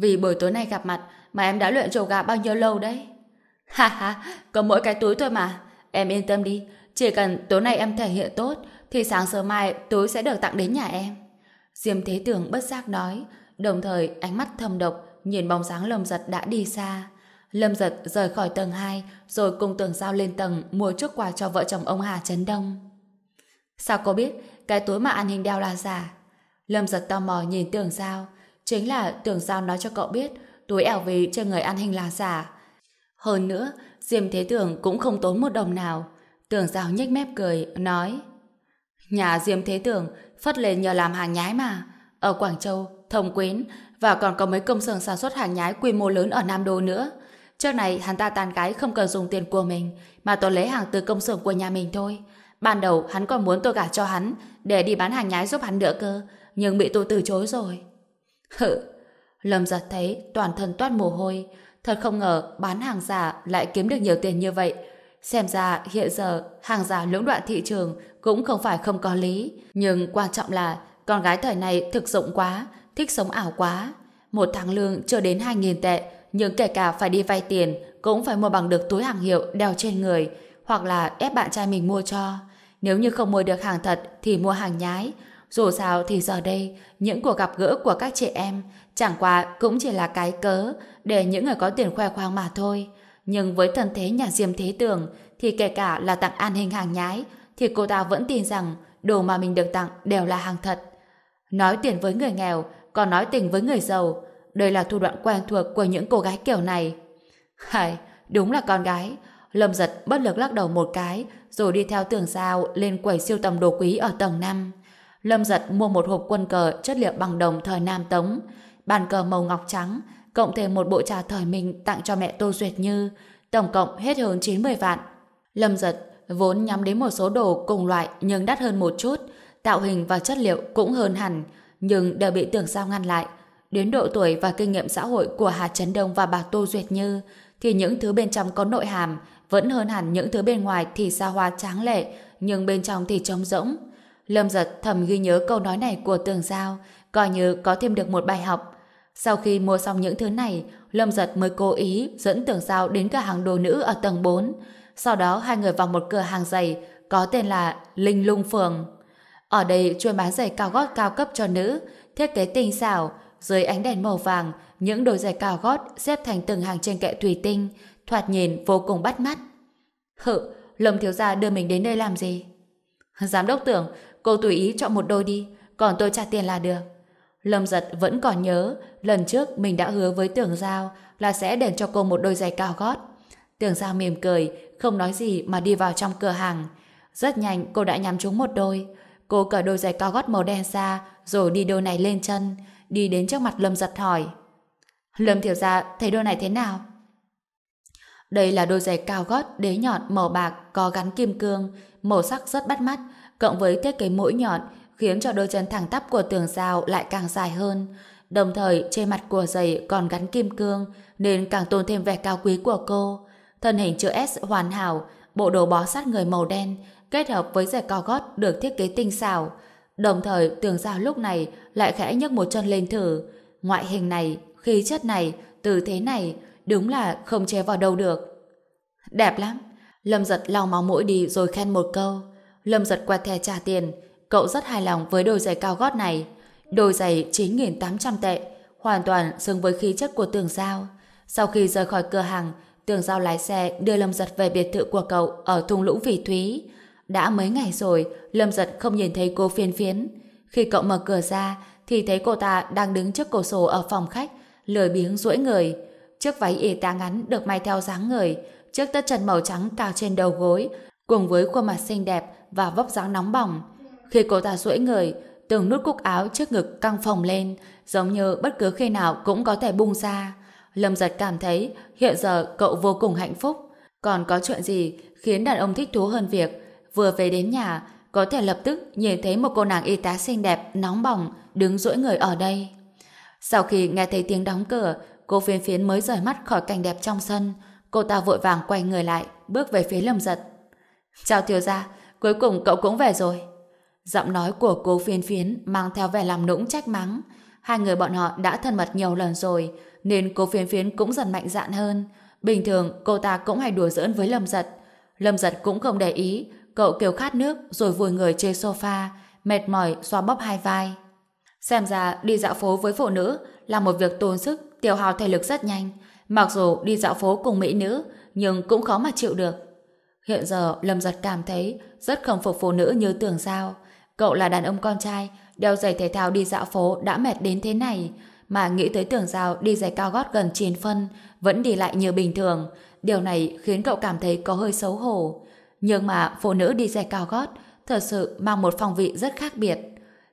Vì buổi tối nay gặp mặt mà em đã luyện yoga bao nhiêu lâu đấy? [laughs] Ha ha, có mỗi cái túi thôi mà. Em yên tâm đi, chỉ cần tối nay em thể hiện tốt thì sáng sớm mai túi sẽ được tặng đến nhà em. Diêm Thế Tường bất giác nói, đồng thời ánh mắt thầm độc nhìn bóng dáng Lâm Giật đã đi xa. Lâm Giật rời khỏi tầng 2 rồi cùng Tường Giao lên tầng mua chút quà cho vợ chồng ông Hà Trấn Đông. Sao cô biết cái túi mà An Hình đeo là giả? Lâm Giật tò mò nhìn Tường Giao. Chính là tưởng Giao nói cho cậu biết túi LV trên người An Hình là giả. Hơn nữa, Diêm Thế Tường cũng không tốn một đồng nào. tưởng Giao nhếch mép cười, nói Nhà Diêm Thế Tường phất lên nhờ làm hàng nhái mà. Ở Quảng Châu, Thông Quyến và còn có mấy công xưởng sản xuất hàng nhái quy mô lớn ở Nam Đô nữa. Trước này hắn ta tàn gái không cần dùng tiền của mình mà tôi lấy hàng từ công xưởng của nhà mình thôi. Ban đầu hắn còn muốn tôi gả cho hắn để đi bán hàng nhái giúp hắn nữa cơ nhưng bị tôi từ chối rồi. Hự! Lâm giật thấy toàn thân toát mồ hôi thật không ngờ bán hàng giả lại kiếm được nhiều tiền như vậy. Xem ra hiện giờ hàng giả lũng đoạn thị trường cũng không phải không có lý nhưng quan trọng là con gái thời này thực dụng quá, thích sống ảo quá. Một tháng lương chưa đến 2.000 tệ, nhưng kể cả phải đi vay tiền cũng phải mua bằng được túi hàng hiệu đeo trên người hoặc là ép bạn trai mình mua cho. Nếu như không mua được hàng thật thì mua hàng nhái. Dù sao thì giờ đây những cuộc gặp gỡ của các chị em chẳng qua cũng chỉ là cái cớ để những người có tiền khoe khoang mà thôi. Nhưng với thân thế nhà Diêm Thế Tường thì kể cả là tặng an hình hàng nhái thì cô ta vẫn tin rằng đồ mà mình được tặng đều là hàng thật. Nói tiền với người nghèo còn nói tình với người giàu đây là thủ đoạn quen thuộc của những cô gái kiểu này. Hài, đúng là con gái. Lâm giật bất lực lắc đầu một cái, rồi đi theo tường sao lên quầy siêu tầm đồ quý ở tầng 5. Lâm giật mua một hộp quân cờ chất liệu bằng đồng thời Nam Tống, bàn cờ màu ngọc trắng, cộng thêm một bộ trà thời mình tặng cho mẹ Tô Duyệt Như, tổng cộng hết hơn 90 vạn. Lâm giật vốn nhắm đến một số đồ cùng loại nhưng đắt hơn một chút, tạo hình và chất liệu cũng hơn hẳn, nhưng đều bị tưởng sao ngăn lại. Đến độ tuổi và kinh nghiệm xã hội của Hà Trấn Đông và bà Tô Duyệt Như thì những thứ bên trong có nội hàm vẫn hơn hẳn những thứ bên ngoài thì xa hoa tráng lệ nhưng bên trong thì trống rỗng. Lâm giật thầm ghi nhớ câu nói này của tường giao coi như có thêm được một bài học. Sau khi mua xong những thứ này Lâm giật mới cố ý dẫn tường giao đến cửa hàng đồ nữ ở tầng 4 sau đó hai người vào một cửa hàng giày có tên là Linh Lung Phường. Ở đây chuyên bán giày cao gót cao cấp cho nữ thiết kế tinh xảo, dưới ánh đèn màu vàng, những đôi giày cao gót xếp thành từng hàng trên kệ thủy tinh, thoạt nhìn vô cùng bắt mắt. Hự, Lâm thiếu gia đưa mình đến đây làm gì? Giám đốc tưởng, cô tùy ý chọn một đôi đi, còn tôi trả tiền là được. Lâm giật vẫn còn nhớ, lần trước mình đã hứa với tưởng giao là sẽ đền cho cô một đôi giày cao gót. Tưởng giao mỉm cười, không nói gì mà đi vào trong cửa hàng. Rất nhanh cô đã nhắm trúng một đôi. Cô cởi đôi giày cao gót màu đen ra, rồi đi đôi này lên chân, đi đến trước mặt Lâm giật hỏi. Lâm thiếu gia thấy đôi này thế nào? Đây là đôi giày cao gót đế nhọn màu bạc có gắn kim cương, màu sắc rất bắt mắt, cộng với thiết kế mũi nhọn khiến cho đôi chân thẳng tắp của tường rào lại càng dài hơn. Đồng thời trên mặt của giày còn gắn kim cương nên càng tôn thêm vẻ cao quý của cô. Thân hình chữ S hoàn hảo, bộ đồ bó sát người màu đen kết hợp với giày cao gót được thiết kế tinh xảo. Đồng thời tường rào lúc này lại khẽ nhấc một chân lên thử. Ngoại hình này, khí chất này, tư thế này đúng là không che vào đâu được. Đẹp lắm. Lâm giật lau máu mũi đi rồi khen một câu. Lâm giật quẹt thẻ trả tiền. Cậu rất hài lòng với đôi giày cao gót này. Đôi giày 9.800 tệ, hoàn toàn xứng với khí chất của tường giao. Sau khi rời khỏi cửa hàng, tường giao lái xe đưa Lâm giật về biệt thự của cậu ở thung lũng Vị Thúy. Đã mấy ngày rồi, Lâm giật không nhìn thấy cô phiên phiến. Khi cậu mở cửa ra, thì thấy cô ta đang đứng trước cổ sổ ở phòng khách, lười biếng duỗi người. Chiếc váy y tá ngắn được may theo dáng người, chiếc tất chân màu trắng cao trên đầu gối, cùng với khuôn mặt xinh đẹp và vóc dáng nóng bỏng. Khi cô ta duỗi người, từng nút cúc áo trước ngực căng phồng lên, giống như bất cứ khi nào cũng có thể bung ra. Lâm giật cảm thấy hiện giờ cậu vô cùng hạnh phúc. Còn có chuyện gì khiến đàn ông thích thú hơn việc vừa về đến nhà có thể lập tức nhìn thấy một cô nàng y tá xinh đẹp, nóng bỏng, đứng duỗi người ở đây. Sau khi nghe thấy tiếng đóng cửa, cô phiến phiến mới rời mắt khỏi cảnh đẹp trong sân. Cô ta vội vàng quay người lại, bước về phía lâm giật. Chào thiếu gia, cuối cùng cậu cũng về rồi. Giọng nói của cô phiến phiến mang theo vẻ làm nũng trách mắng. Hai người bọn họ đã thân mật nhiều lần rồi, nên cô phiến phiến cũng dần mạnh dạn hơn. Bình thường cô ta cũng hay đùa giỡn với lâm giật. Lâm giật cũng không để ý, cậu kêu khát nước rồi vùi người trên sofa, mệt mỏi xoa bóp hai vai. Xem ra đi dạo phố với phụ nữ là một việc tốn sức, tiêu hao thể lực rất nhanh. Mặc dù đi dạo phố cùng mỹ nữ, nhưng cũng khó mà chịu được. Hiện giờ Lâm Giật cảm thấy rất không phục phụ nữ như tưởng sao. Cậu là đàn ông con trai, đeo giày thể thao đi dạo phố đã mệt đến thế này, mà nghĩ tới tưởng giao đi giày cao gót gần 9 phân, vẫn đi lại như bình thường. Điều này khiến cậu cảm thấy có hơi xấu hổ. Nhưng mà phụ nữ đi giày cao gót thật sự mang một phong vị rất khác biệt.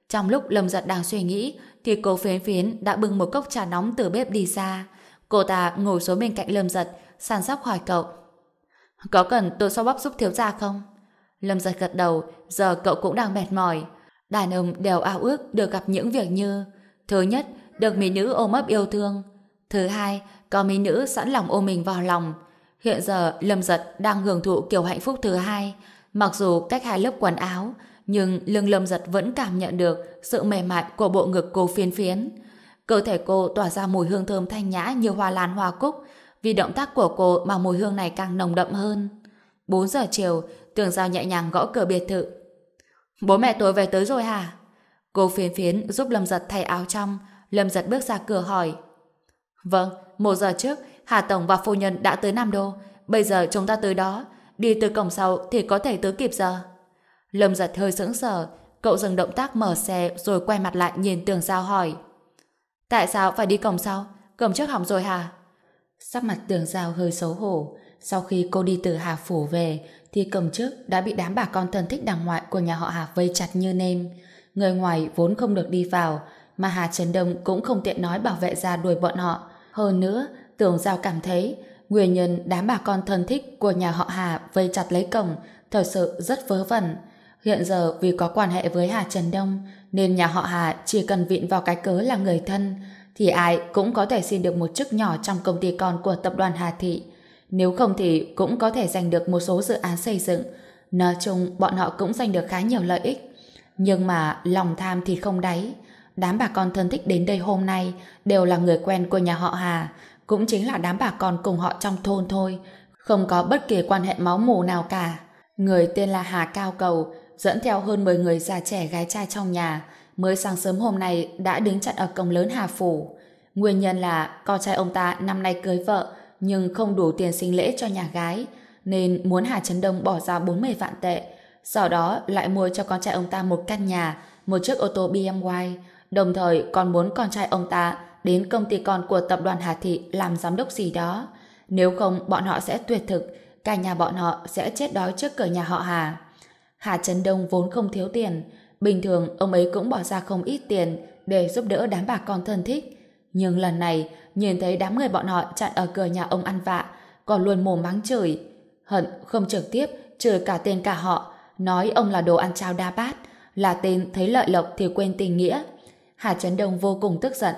Trong lúc Lâm Giật đang suy nghĩ, thì cô phiến phiến đã bưng một cốc trà nóng từ bếp đi ra. Cô ta ngồi xuống bên cạnh Lâm Giật, sàn sóc hỏi cậu. Có cần tôi xoa bóp giúp thiếu gia không? Lâm Giật gật đầu, giờ cậu cũng đang mệt mỏi. Đàn ông đều ao ước được gặp những việc như Thứ nhất, được mỹ nữ ôm ấp yêu thương. Thứ hai, có mỹ nữ sẵn lòng ôm mình vào lòng. Hiện giờ, Lâm Giật đang hưởng thụ kiểu hạnh phúc thứ hai. Mặc dù cách hai lớp quần áo, nhưng lưng Lâm Giật vẫn cảm nhận được sự mềm mại của bộ ngực cô phiến phiến. Cơ thể cô tỏa ra mùi hương thơm thanh nhã như hoa lan hoa cúc, vì động tác của cô mà mùi hương này càng nồng đậm hơn. 4 giờ chiều, Tường Giao nhẹ nhàng gõ cửa biệt thự. Bố mẹ tôi về tới rồi hả? Cô phiến phiến giúp Lâm Giật thay áo trong. Lâm Giật bước ra cửa hỏi. Vâng, một giờ trước, Hà Tổng và phu nhân đã tới Nam Đô. Bây giờ chúng ta tới đó. Đi từ cổng sau thì có thể tới kịp giờ. Lâm Giật hơi sững sờ. Cậu dừng động tác mở xe rồi quay mặt lại nhìn Tường Giao hỏi. Tại sao phải đi cổng sau? Cổng trước hỏng rồi hả? Sắc mặt Tường Giao hơi xấu hổ. Sau khi cô đi từ Hà Phủ về thì cổng trước đã bị đám bà con thân thích đằng ngoại của nhà họ Hà vây chặt như nêm. Người ngoài vốn không được đi vào, mà Hà Trần Đông cũng không tiện nói bảo vệ ra đuổi bọn họ. Hơn nữa, tường Giao cảm thấy nguyên nhân đám bà con thân thích của nhà họ Hà vây chặt lấy cổng thật sự rất vớ vẩn. Hiện giờ vì có quan hệ với Hà Trần Đông nên nhà họ Hà chỉ cần vịn vào cái cớ là người thân thì ai cũng có thể xin được một chức nhỏ trong công ty con của tập đoàn Hà Thị. Nếu không thì cũng có thể giành được một số dự án xây dựng. Nói chung, bọn họ cũng giành được khá nhiều lợi ích. Nhưng mà lòng tham thì không đáy. Đám bà con thân thích đến đây hôm nay đều là người quen của nhà họ Hà, cũng chính là đám bà con cùng họ trong thôn thôi, không có bất kỳ quan hệ máu mủ nào cả. Người tên là Hà Cao Cầu dẫn theo hơn 10 người già trẻ gái trai trong nhà, mới sáng sớm hôm nay đã đứng chặn ở cổng lớn Hà Phủ. Nguyên nhân là con trai ông ta năm nay cưới vợ nhưng không đủ tiền sinh lễ cho nhà gái nên muốn Hà Trấn Đông bỏ ra 40 vạn tệ sau đó lại mua cho con trai ông ta một căn nhà một chiếc ô tô BMW đồng thời còn muốn con trai ông ta đến công ty con của tập đoàn Hà Thị làm giám đốc gì đó. Nếu không, bọn họ sẽ tuyệt thực, cả nhà bọn họ sẽ chết đói trước cửa nhà họ Hà. Hà Trấn Đông vốn không thiếu tiền, bình thường ông ấy cũng bỏ ra không ít tiền để giúp đỡ đám bà con thân thích. Nhưng lần này, nhìn thấy đám người bọn họ chặn ở cửa nhà ông ăn vạ, còn luôn mồm mắng chửi. Hận không trực tiếp chửi cả tên cả họ, nói ông là đồ ăn trao đa bát, là tên thấy lợi lộc thì quên tình nghĩa. Hà Trấn Đông vô cùng tức giận.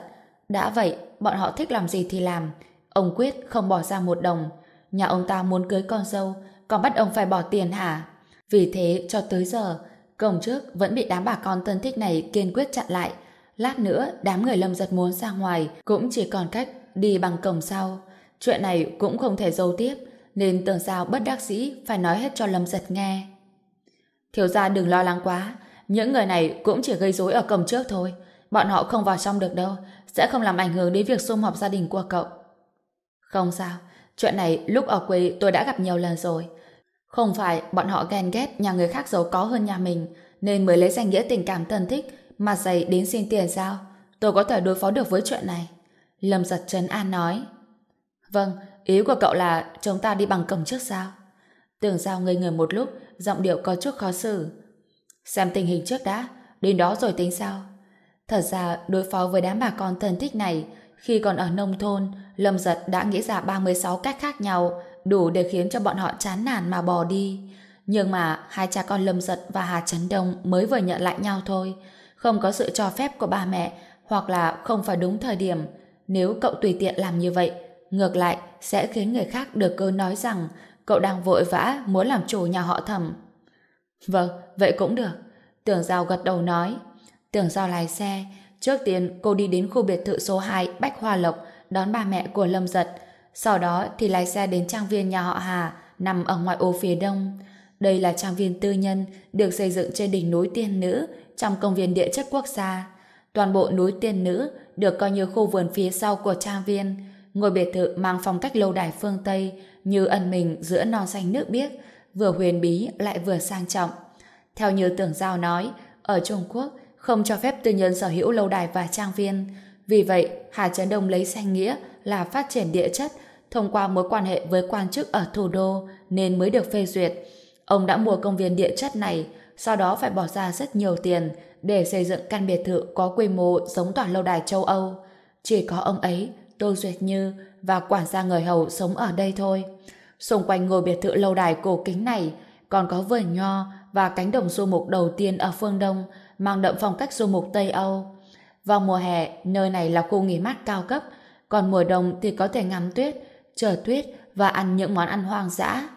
Đã vậy, bọn họ thích làm gì thì làm. Ông quyết không bỏ ra một đồng. Nhà ông ta muốn cưới con dâu, còn bắt ông phải bỏ tiền hả? Vì thế, cho tới giờ, cổng trước vẫn bị đám bà con thân thích này kiên quyết chặn lại. Lát nữa, đám người lâm giật muốn ra ngoài cũng chỉ còn cách đi bằng cổng sau. Chuyện này cũng không thể giấu tiếp, nên tưởng sao bất đắc sĩ phải nói hết cho lâm giật nghe. Thiếu gia đừng lo lắng quá, những người này cũng chỉ gây rối ở cổng trước thôi. Bọn họ không vào trong được đâu, sẽ không làm ảnh hưởng đến việc sum họp gia đình của cậu. Không sao, chuyện này lúc ở quê tôi đã gặp nhiều lần rồi. Không phải bọn họ ghen ghét nhà người khác giàu có hơn nhà mình, nên mới lấy danh nghĩa tình cảm thân thích mà dày đến xin tiền sao? Tôi có thể đối phó được với chuyện này. Lâm giật trấn an nói. Vâng, ý của cậu là chúng ta đi bằng cổng trước sao? Tưởng giao ngây người một lúc, giọng điệu có chút khó xử. Xem tình hình trước đã, đến đó rồi tính sao? Thật ra, đối phó với đám bà con thân thích này, khi còn ở nông thôn, Lâm Giật đã nghĩ ra 36 cách khác nhau, đủ để khiến cho bọn họ chán nản mà bỏ đi. Nhưng mà hai cha con Lâm Giật và Hà Trấn Đông mới vừa nhận lại nhau thôi, không có sự cho phép của ba mẹ, hoặc là không phải đúng thời điểm. Nếu cậu tùy tiện làm như vậy, ngược lại sẽ khiến người khác được cơ nói rằng cậu đang vội vã muốn làm chủ nhà họ thẩm. Vâng, vậy cũng được. Tưởng Giao gật đầu nói. Tưởng Giao lái xe. Trước tiên cô đi đến khu biệt thự số 2 Bách Hoa Lộc đón ba mẹ của Lâm Giật. Sau đó thì lái xe đến trang viên nhà họ Hà nằm ở ngoại ô phía đông. Đây là trang viên tư nhân được xây dựng trên đỉnh núi Tiên Nữ trong công viên địa chất quốc gia. Toàn bộ núi Tiên Nữ được coi như khu vườn phía sau của trang viên. Ngôi biệt thự mang phong cách lâu đài phương Tây như ẩn mình giữa non xanh nước biếc vừa huyền bí lại vừa sang trọng. Theo như tưởng giao nói, ở Trung Quốc không cho phép tư nhân sở hữu lâu đài và trang viên. Vì vậy, Hà Trấn Đông lấy danh nghĩa là phát triển địa chất thông qua mối quan hệ với quan chức ở thủ đô nên mới được phê duyệt. Ông đã mua công viên địa chất này, sau đó phải bỏ ra rất nhiều tiền để xây dựng căn biệt thự có quy mô giống tòa lâu đài châu Âu. Chỉ có ông ấy, Tô Duyệt Như và quản gia người hầu sống ở đây thôi. Xung quanh ngôi biệt thự lâu đài cổ kính này còn có vườn nho và cánh đồng du mục đầu tiên ở phương Đông mang đậm phong cách du mục Tây Âu. Vào mùa hè, nơi này là khu nghỉ mát cao cấp, còn mùa đông thì có thể ngắm tuyết, chờ tuyết và ăn những món ăn hoang dã.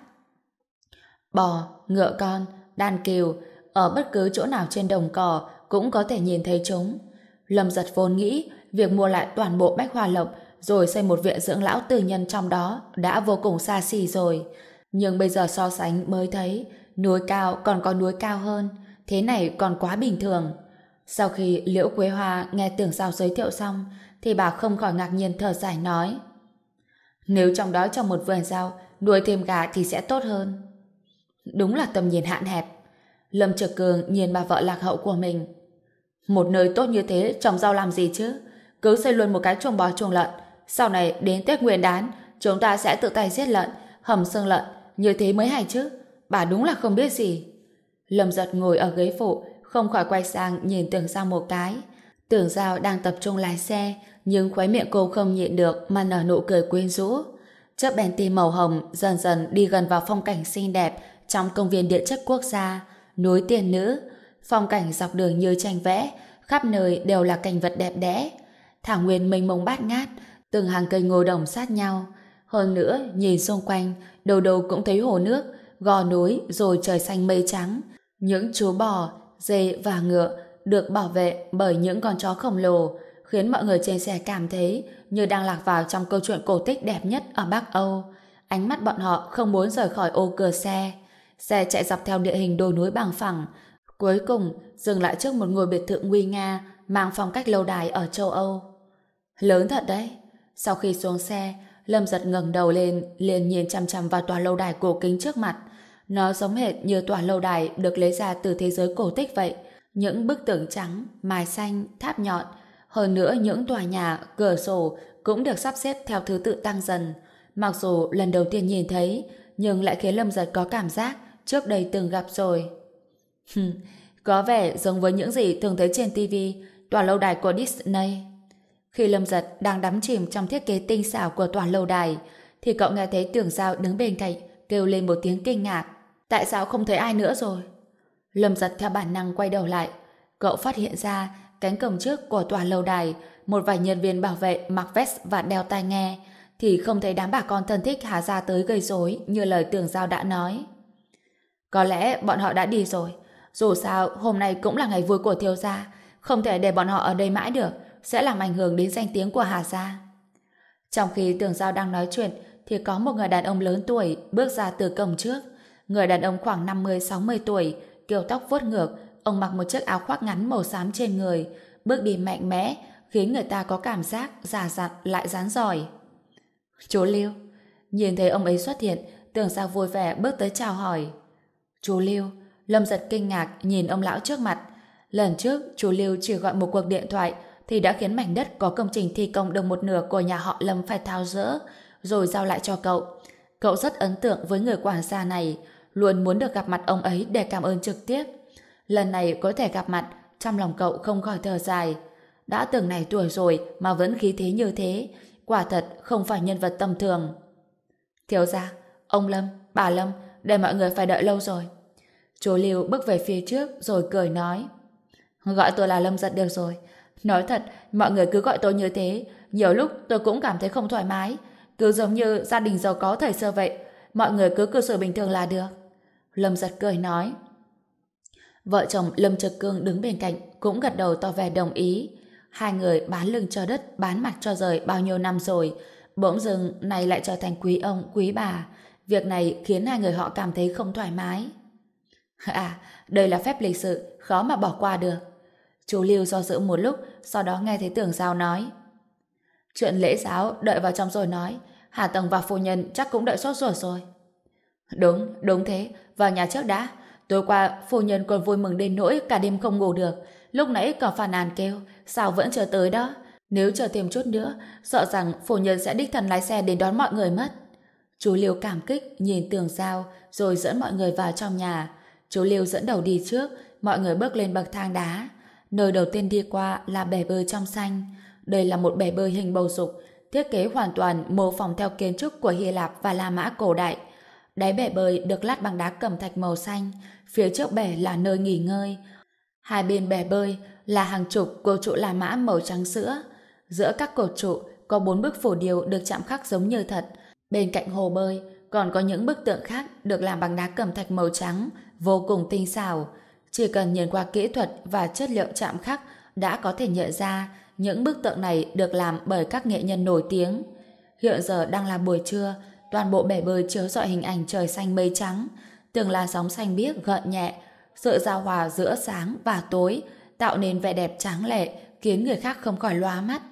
Bò, ngựa con, đàn kiều, ở bất cứ chỗ nào trên đồng cỏ cũng có thể nhìn thấy chúng. Lâm giật vốn nghĩ việc mua lại toàn bộ bách hoa lộc rồi xây một viện dưỡng lão tư nhân trong đó đã vô cùng xa xỉ rồi. Nhưng bây giờ so sánh mới thấy núi cao còn có núi cao hơn. Thế này còn quá bình thường. Sau khi Liễu Quế Hoa nghe tưởng giao giới thiệu xong thì bà không khỏi ngạc nhiên thở dài nói nếu trong đó trong một vườn rau nuôi thêm gà thì sẽ tốt hơn. Đúng là tầm nhìn hạn hẹp. Lâm Trực Cường nhìn bà vợ lạc hậu của mình. Một nơi tốt như thế trồng rau làm gì chứ? Cứ xây luôn một cái chuồng bò chuồng lợn sau này đến Tết Nguyên đán, chúng ta sẽ tự tay giết lợn, hầm xương lợn, như thế mới hay chứ. Bà đúng là không biết gì. Lâm giật ngồi ở ghế phụ, không khỏi quay sang nhìn tưởng giao một cái. Tưởng giao đang tập trung lái xe, nhưng khóe miệng cô không nhịn được mà nở nụ cười quyến rũ. Chiếc tì màu hồng dần dần đi gần vào phong cảnh xinh đẹp trong công viên địa chất quốc gia, núi tiền nữ. Phong cảnh dọc đường như tranh vẽ, khắp nơi đều là cảnh vật đẹp đẽ. Thảo nguyên mênh mông bát ngát, từng hàng cây ngô đồng sát nhau. Hơn nữa, nhìn xung quanh, đầu đầu cũng thấy hồ nước, gò núi rồi trời xanh mây trắng. Những chú bò, dê và ngựa được bảo vệ bởi những con chó khổng lồ, khiến mọi người trên xe cảm thấy như đang lạc vào trong câu chuyện cổ tích đẹp nhất ở Bắc Âu. Ánh mắt bọn họ không muốn rời khỏi ô cửa xe. Xe chạy dọc theo địa hình đồi núi bằng phẳng, Cuối cùng, dừng lại trước một ngôi biệt thự nguy nga mang phong cách lâu đài ở châu Âu. Lớn thật đấy. Sau khi xuống xe, Lâm giật ngẩng đầu lên, liền nhìn chăm chăm vào tòa lâu đài cổ kính trước mặt. Nó giống hệt như tòa lâu đài được lấy ra từ thế giới cổ tích vậy. Những bức tường trắng, mài xanh, tháp nhọn. Hơn nữa những tòa nhà, cửa sổ cũng được sắp xếp theo thứ tự tăng dần. Mặc dù lần đầu tiên nhìn thấy, nhưng lại khiến Lâm Giật có cảm giác trước đây từng gặp rồi. [laughs] có vẻ giống với những gì thường thấy trên TV, tòa lâu đài của Disney. Khi Lâm Giật đang đắm chìm trong thiết kế tinh xảo của tòa lâu đài, thì cậu nghe thấy tưởng giao đứng bên cạnh, kêu lên một tiếng kinh ngạc. Tại sao không thấy ai nữa rồi? Lâm Giật theo bản năng quay đầu lại. Cậu phát hiện ra cánh cổng trước của tòa lâu đài, một vài nhân viên bảo vệ mặc vest và đeo tai nghe, thì không thấy đám bà con thân thích Hà Gia tới gây rối như lời tưởng giao đã nói. Có lẽ bọn họ đã đi rồi. Dù sao, hôm nay cũng là ngày vui của thiếu gia. Không thể để bọn họ ở đây mãi được, sẽ làm ảnh hưởng đến danh tiếng của Hà Gia. Trong khi tưởng giao đang nói chuyện, thì có một người đàn ông lớn tuổi bước ra từ cổng trước. Người đàn ông khoảng 50-60 tuổi, kiểu tóc vuốt ngược, ông mặc một chiếc áo khoác ngắn màu xám trên người, bước đi mạnh mẽ, khiến người ta có cảm giác già dặn lại rán giỏi. Chú Lưu. Nhìn thấy ông ấy xuất hiện, tưởng sao vui vẻ bước tới chào hỏi. Chú Lưu. Lâm giật kinh ngạc nhìn ông lão trước mặt. Lần trước, chú Lưu chỉ gọi một cuộc điện thoại thì đã khiến mảnh đất có công trình thi công được một nửa của nhà họ Lâm phải tháo rỡ, rồi giao lại cho cậu. Cậu rất ấn tượng với người quản gia này, luôn muốn được gặp mặt ông ấy để cảm ơn trực tiếp. Lần này có thể gặp mặt, trong lòng cậu không khỏi thở dài. Đã từng này tuổi rồi mà vẫn khí thế như thế, quả thật không phải nhân vật tầm thường. Thiếu gia, ông Lâm, bà Lâm, để mọi người phải đợi lâu rồi. Chú Lưu bước về phía trước rồi cười nói. Gọi tôi là Lâm giật được rồi. Nói thật, mọi người cứ gọi tôi như thế. Nhiều lúc tôi cũng cảm thấy không thoải mái. Cứ giống như gia đình giàu có thời xưa vậy. Mọi người cứ cư xử bình thường là được. Lâm giật cười nói. Vợ chồng Lâm Trực Cương đứng bên cạnh cũng gật đầu tỏ vẻ đồng ý. Hai người bán lưng cho đất, bán mặt cho rời bao nhiêu năm rồi. Bỗng dưng này lại trở thành quý ông, quý bà. Việc này khiến hai người họ cảm thấy không thoải mái. [laughs] À, đây là phép lịch sự, khó mà bỏ qua được. Chú Lưu do dự một lúc, sau đó nghe thấy tưởng giao nói. Chuyện lễ giáo đợi vào trong rồi nói, Hà Tầng và phu nhân chắc cũng đợi sốt ruột rồi. Đúng, đúng thế, vào nhà trước đã. Tối qua, phu nhân còn vui mừng đến nỗi cả đêm không ngủ được. Lúc nãy còn phàn nàn kêu, sao vẫn chờ tới đó. Nếu chờ thêm chút nữa, sợ rằng phu nhân sẽ đích thân lái xe đến đón mọi người mất. Chú Liêu cảm kích nhìn tường sao rồi dẫn mọi người vào trong nhà. Chú Liêu dẫn đầu đi trước, mọi người bước lên bậc thang đá. Nơi đầu tiên đi qua là bể bơi trong xanh. Đây là một bể bơi hình bầu dục, thiết kế hoàn toàn mô phỏng theo kiến trúc của Hy Lạp và La Mã cổ đại. Đáy bể bơi được lát bằng đá cẩm thạch màu xanh, phía trước bể là nơi nghỉ ngơi. Hai bên bể bơi là hàng chục cột trụ La Mã màu trắng sữa. Giữa các cột trụ có bốn bức phổ điêu được chạm khắc giống như thật. Bên cạnh hồ bơi còn có những bức tượng khác được làm bằng đá cẩm thạch màu trắng, vô cùng tinh xảo. Chỉ cần nhìn qua kỹ thuật và chất liệu chạm khắc đã có thể nhận ra những bức tượng này được làm bởi các nghệ nhân nổi tiếng. Hiện giờ đang là buổi trưa, toàn bộ bể bơi chiếu rọi hình ảnh trời xanh mây trắng, từng là sóng xanh biếc gợn nhẹ, sự giao hòa giữa sáng và tối tạo nên vẻ đẹp tráng lệ khiến người khác không khỏi loa mắt.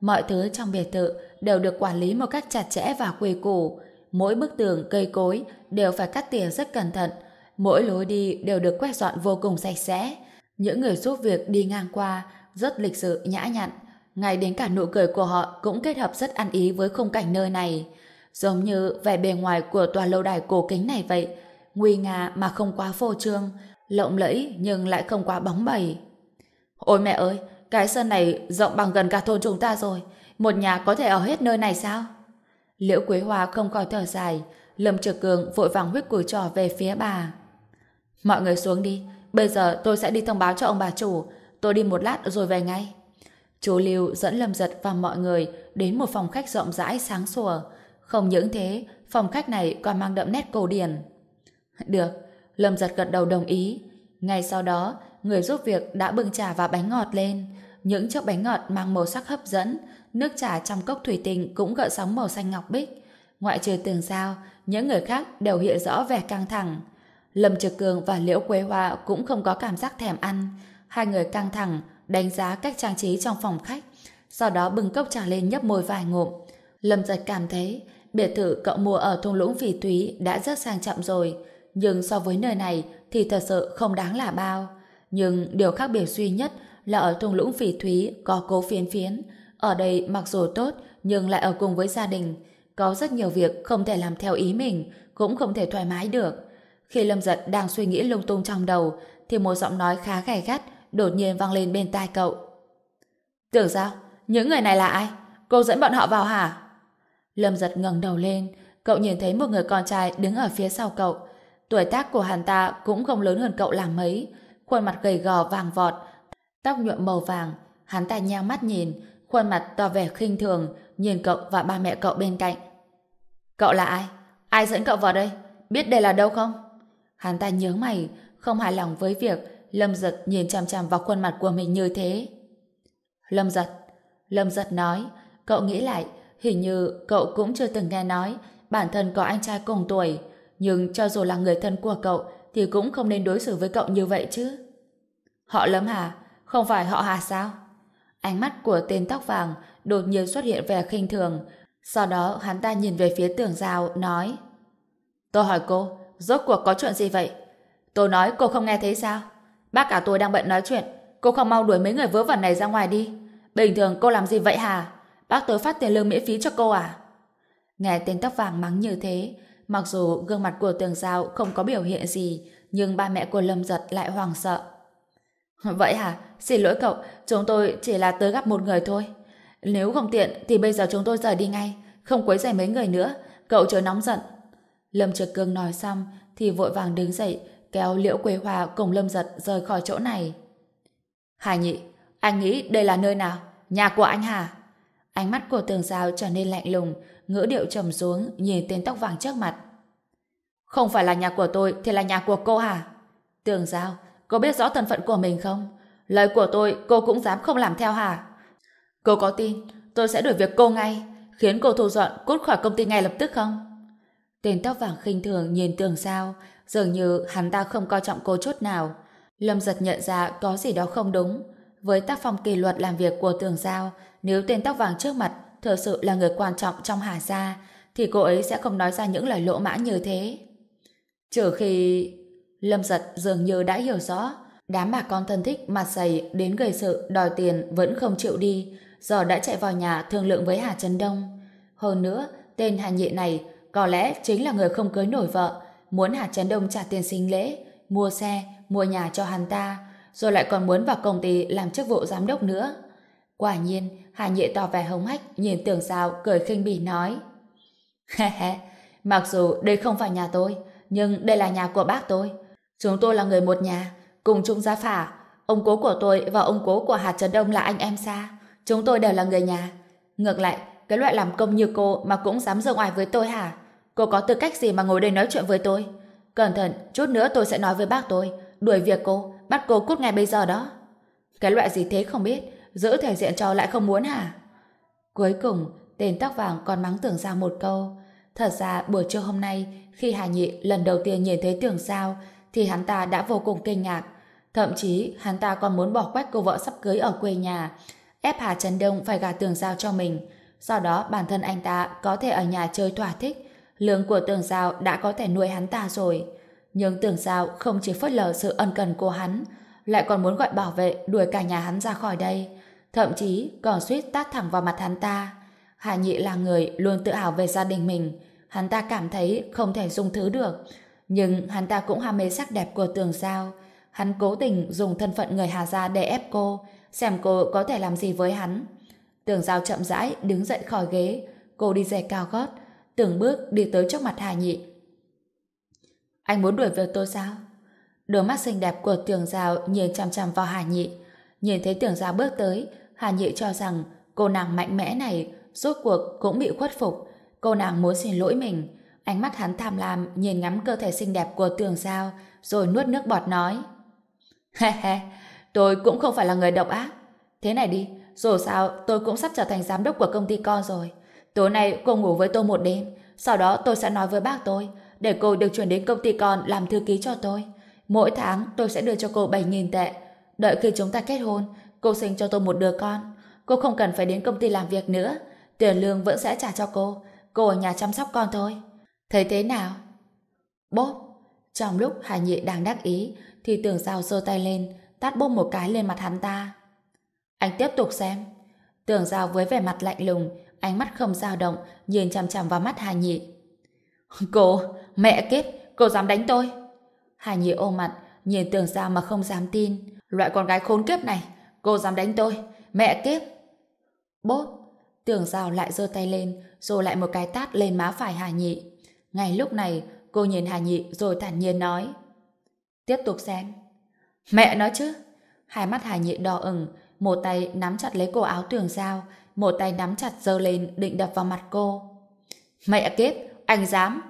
Mọi thứ trong biệt thự đều được quản lý một cách chặt chẽ và quy củ. Mỗi bức tường, cây cối đều phải cắt tỉa rất cẩn thận. Mỗi lối đi đều được quét dọn vô cùng sạch sẽ. Những người giúp việc đi ngang qua rất lịch sự, nhã nhặn. Ngay đến cả nụ cười của họ cũng kết hợp rất ăn ý với khung cảnh nơi này. Giống như vẻ bề ngoài của tòa lâu đài cổ kính này vậy. Nguy nga mà không quá phô trương, lộng lẫy nhưng lại không quá bóng bẩy. Ôi mẹ ơi, cái sân này rộng bằng gần cả thôn chúng ta rồi. Một nhà có thể ở hết nơi này sao? Liễu Quế Hoa không khỏi thở dài. Lâm Trực Cường vội vàng huyết cùi trò về phía bà. Mọi người xuống đi. Bây giờ tôi sẽ đi thông báo cho ông bà chủ. Tôi đi một lát rồi về ngay. Chú Lưu dẫn Lâm Giật và mọi người đến một phòng khách rộng rãi sáng sủa. Không những thế, phòng khách này còn mang đậm nét cổ điển. Được, Lâm Giật gật đầu đồng ý. Ngay sau đó, người giúp việc đã bưng trà và bánh ngọt lên. Những chiếc bánh ngọt mang màu sắc hấp dẫn, nước trà trong cốc thủy tinh cũng gợn sóng màu xanh ngọc bích. Ngoại trừ tường sao, những người khác đều hiện rõ vẻ căng thẳng. Lâm Trực Cường và Liễu Quế Hoa cũng không có cảm giác thèm ăn. Hai người căng thẳng, đánh giá cách trang trí trong phòng khách, sau đó bưng cốc trà lên nhấp môi vài ngụm. Lâm giật cảm thấy biệt thự cậu mua ở thung lũng phỉ túy đã rất sang trọng rồi, nhưng so với nơi này thì thật sự không đáng là bao. Nhưng điều khác biệt duy nhất là ở thung lũng phỉ thúy có cố phiến phiến. Ở đây mặc dù tốt nhưng lại ở cùng với gia đình. Có rất nhiều việc không thể làm theo ý mình, cũng không thể thoải mái được. Khi Lâm Giật đang suy nghĩ lung tung trong đầu thì một giọng nói khá gay gắt đột nhiên vang lên bên tai cậu. Tưởng sao? Những người này là ai? Cô dẫn bọn họ vào hả? Lâm giật ngẩng đầu lên, cậu nhìn thấy một người con trai đứng ở phía sau cậu. Tuổi tác của hắn ta cũng không lớn hơn cậu làm mấy, khuôn mặt gầy gò vàng vọt, tóc nhuộm màu vàng, hắn ta nheo mắt nhìn, khuôn mặt tỏ vẻ khinh thường, nhìn cậu và ba mẹ cậu bên cạnh. Cậu là ai? Ai dẫn cậu vào đây? Biết đây là đâu không? Hắn ta nhớ mày, không hài lòng với việc Lâm giật nhìn chằm chằm vào khuôn mặt của mình như thế. Lâm giật. Lâm giật nói, cậu nghĩ lại, hình như cậu cũng chưa từng nghe nói bản thân có anh trai cùng tuổi, nhưng cho dù là người thân của cậu thì cũng không nên đối xử với cậu như vậy chứ. Họ Lâm Hà, không phải họ Hà sao? Ánh mắt của tên tóc vàng đột nhiên xuất hiện vẻ khinh thường, sau đó hắn ta nhìn về phía tường rào, nói Tôi hỏi cô, rốt cuộc có chuyện gì vậy? Tôi nói cô không nghe thấy sao? Bác cả tôi đang bận nói chuyện, cô không mau đuổi mấy người vớ vẩn này ra ngoài đi. Bình thường cô làm gì vậy hả? Bác tôi phát tiền lương miễn phí cho cô à? Nghe tên tóc vàng mắng như thế, mặc dù gương mặt của tường giao không có biểu hiện gì, nhưng ba mẹ của Lâm Giật lại hoảng sợ. Vậy hả? Xin lỗi cậu, chúng tôi chỉ là tới gặp một người thôi. Nếu không tiện thì bây giờ chúng tôi rời đi ngay, không quấy rầy mấy người nữa, cậu chờ nóng giận. Lâm Trực Cương nói xong thì vội vàng đứng dậy, kéo Liễu Quế Hòa cùng Lâm Giật rời khỏi chỗ này. Hải nhị, anh nghĩ đây là nơi nào? Nhà của anh hả? Ánh mắt của tường giao trở nên lạnh lùng, ngữ điệu trầm xuống nhìn tên tóc vàng trước mặt. Không phải là nhà của tôi thì là nhà của cô hả? Tường giao, cô biết rõ thân phận của mình không? Lời của tôi cô cũng dám không làm theo hả? Cô có tin tôi sẽ đuổi việc cô ngay, khiến cô thu dọn cút khỏi công ty ngay lập tức không? Tên tóc vàng khinh thường nhìn tường giao dường như hắn ta không coi trọng cô chút nào. Lâm giật nhận ra có gì đó không đúng. Với tác phong kỷ luật làm việc của tường giao, nếu tên tóc vàng trước mặt thực sự là người quan trọng trong Hà Gia, thì cô ấy sẽ không nói ra những lời lỗ mã như thế. Trừ khi... Lâm giật dường như đã hiểu rõ, đám bà con thân thích mặt dày đến gây sự đòi tiền vẫn không chịu đi, giờ đã chạy vào nhà thương lượng với Hà Trấn Đông. Hơn nữa, tên Hà Nhị này có lẽ chính là người không cưới nổi vợ, muốn Hà Trấn Đông trả tiền sinh lễ, mua xe, mua nhà cho hắn ta, rồi lại còn muốn vào công ty làm chức vụ giám đốc nữa. Quả nhiên, Hà Nhị tỏ vẻ hống hách, nhìn tưởng sao, cười khinh bỉ nói. He he, mặc dù đây không phải nhà tôi, nhưng đây là nhà của bác tôi. Chúng tôi là người một nhà, cùng chung gia phả. Ông cố của tôi và ông cố của Hà Trấn Đông là anh em xa. Chúng tôi đều là người nhà. Ngược lại, cái loại làm công như cô mà cũng dám ra ngoài với tôi hả? Cô có tư cách gì mà ngồi đây nói chuyện với tôi? Cẩn thận, chút nữa tôi sẽ nói với bác tôi, đuổi việc cô, bắt cô cút ngay bây giờ đó. Cái loại gì thế không biết, giữ thể diện cho lại không muốn hả? Cuối cùng, tên tóc vàng còn mắng tưởng giao một câu. Thật ra buổi trưa hôm nay, khi Hà Nhị lần đầu tiên nhìn thấy tưởng giao, thì hắn ta đã vô cùng kinh ngạc. Thậm chí, hắn ta còn muốn bỏ quách cô vợ sắp cưới ở quê nhà, ép Hà Trần Đông phải gả tường giao cho mình. Sau đó bản thân anh ta có thể ở nhà chơi thỏa thích, lương của tường giao đã có thể nuôi hắn ta rồi. Nhưng tường giao không chỉ phớt lờ sự ân cần của hắn, lại còn muốn gọi bảo vệ đuổi cả nhà hắn ra khỏi đây. Thậm chí còn suýt tát thẳng vào mặt hắn ta. Hà Nhị là người luôn tự hào về gia đình mình. Hắn ta cảm thấy không thể dung thứ được. Nhưng hắn ta cũng ham mê sắc đẹp của tường giao. Hắn cố tình dùng thân phận người Hà Gia để ép cô, xem cô có thể làm gì với hắn. Tường giao chậm rãi đứng dậy khỏi ghế, cô đi giày cao gót, từng bước đi tới trước mặt Hà Nhị. Anh muốn đuổi việc tôi sao? Đôi mắt xinh đẹp của tường giao nhìn chăm chăm vào Hà Nhị. Nhìn thấy tường giao bước tới, Hà Nhị cho rằng cô nàng mạnh mẽ này rốt cuộc cũng bị khuất phục. Cô nàng muốn xin lỗi mình. Ánh mắt hắn tham lam nhìn ngắm cơ thể xinh đẹp của tường sao, rồi nuốt nước bọt nói [laughs] He he, tôi cũng không phải là người độc ác. Thế này đi, dù sao tôi cũng sắp trở thành giám đốc của công ty con rồi. Tối nay cô ngủ với tôi một đêm, sau đó tôi sẽ nói với bác tôi, để cô được chuyển đến công ty con làm thư ký cho tôi. Mỗi tháng tôi sẽ đưa cho cô 7.000 tệ. Đợi khi chúng ta kết hôn, cô sinh cho tôi một đứa con. Cô không cần phải đến công ty làm việc nữa. Tiền lương vẫn sẽ trả cho cô. Cô ở nhà chăm sóc con thôi. Thấy thế nào? Bốp! Trong lúc Hà Nhị đang đắc ý, thì tưởng giao giơ tay lên, tát bốp một cái lên mặt hắn ta. Anh tiếp tục xem. Tưởng giao với vẻ mặt lạnh lùng, ánh mắt không dao động, nhìn chằm chằm vào mắt Hà Nhị. [laughs] Cô, mẹ kiếp, cô dám đánh tôi. Hà Nhị ôm mặt, nhìn tưởng giao mà không dám tin. Loại con gái khốn kiếp này, cô dám đánh tôi, mẹ kiếp. Bốp, tường rào lại giơ tay lên, rồi lại một cái tát lên má phải Hà Nhị. Ngay lúc này, cô nhìn Hà Nhị rồi thản nhiên nói. Tiếp tục xem. Mẹ nói chứ. Hai mắt Hà Nhị đỏ ửng, một tay nắm chặt lấy cổ áo tường dao, một tay nắm chặt giơ lên định đập vào mặt cô. Mẹ kiếp, anh dám.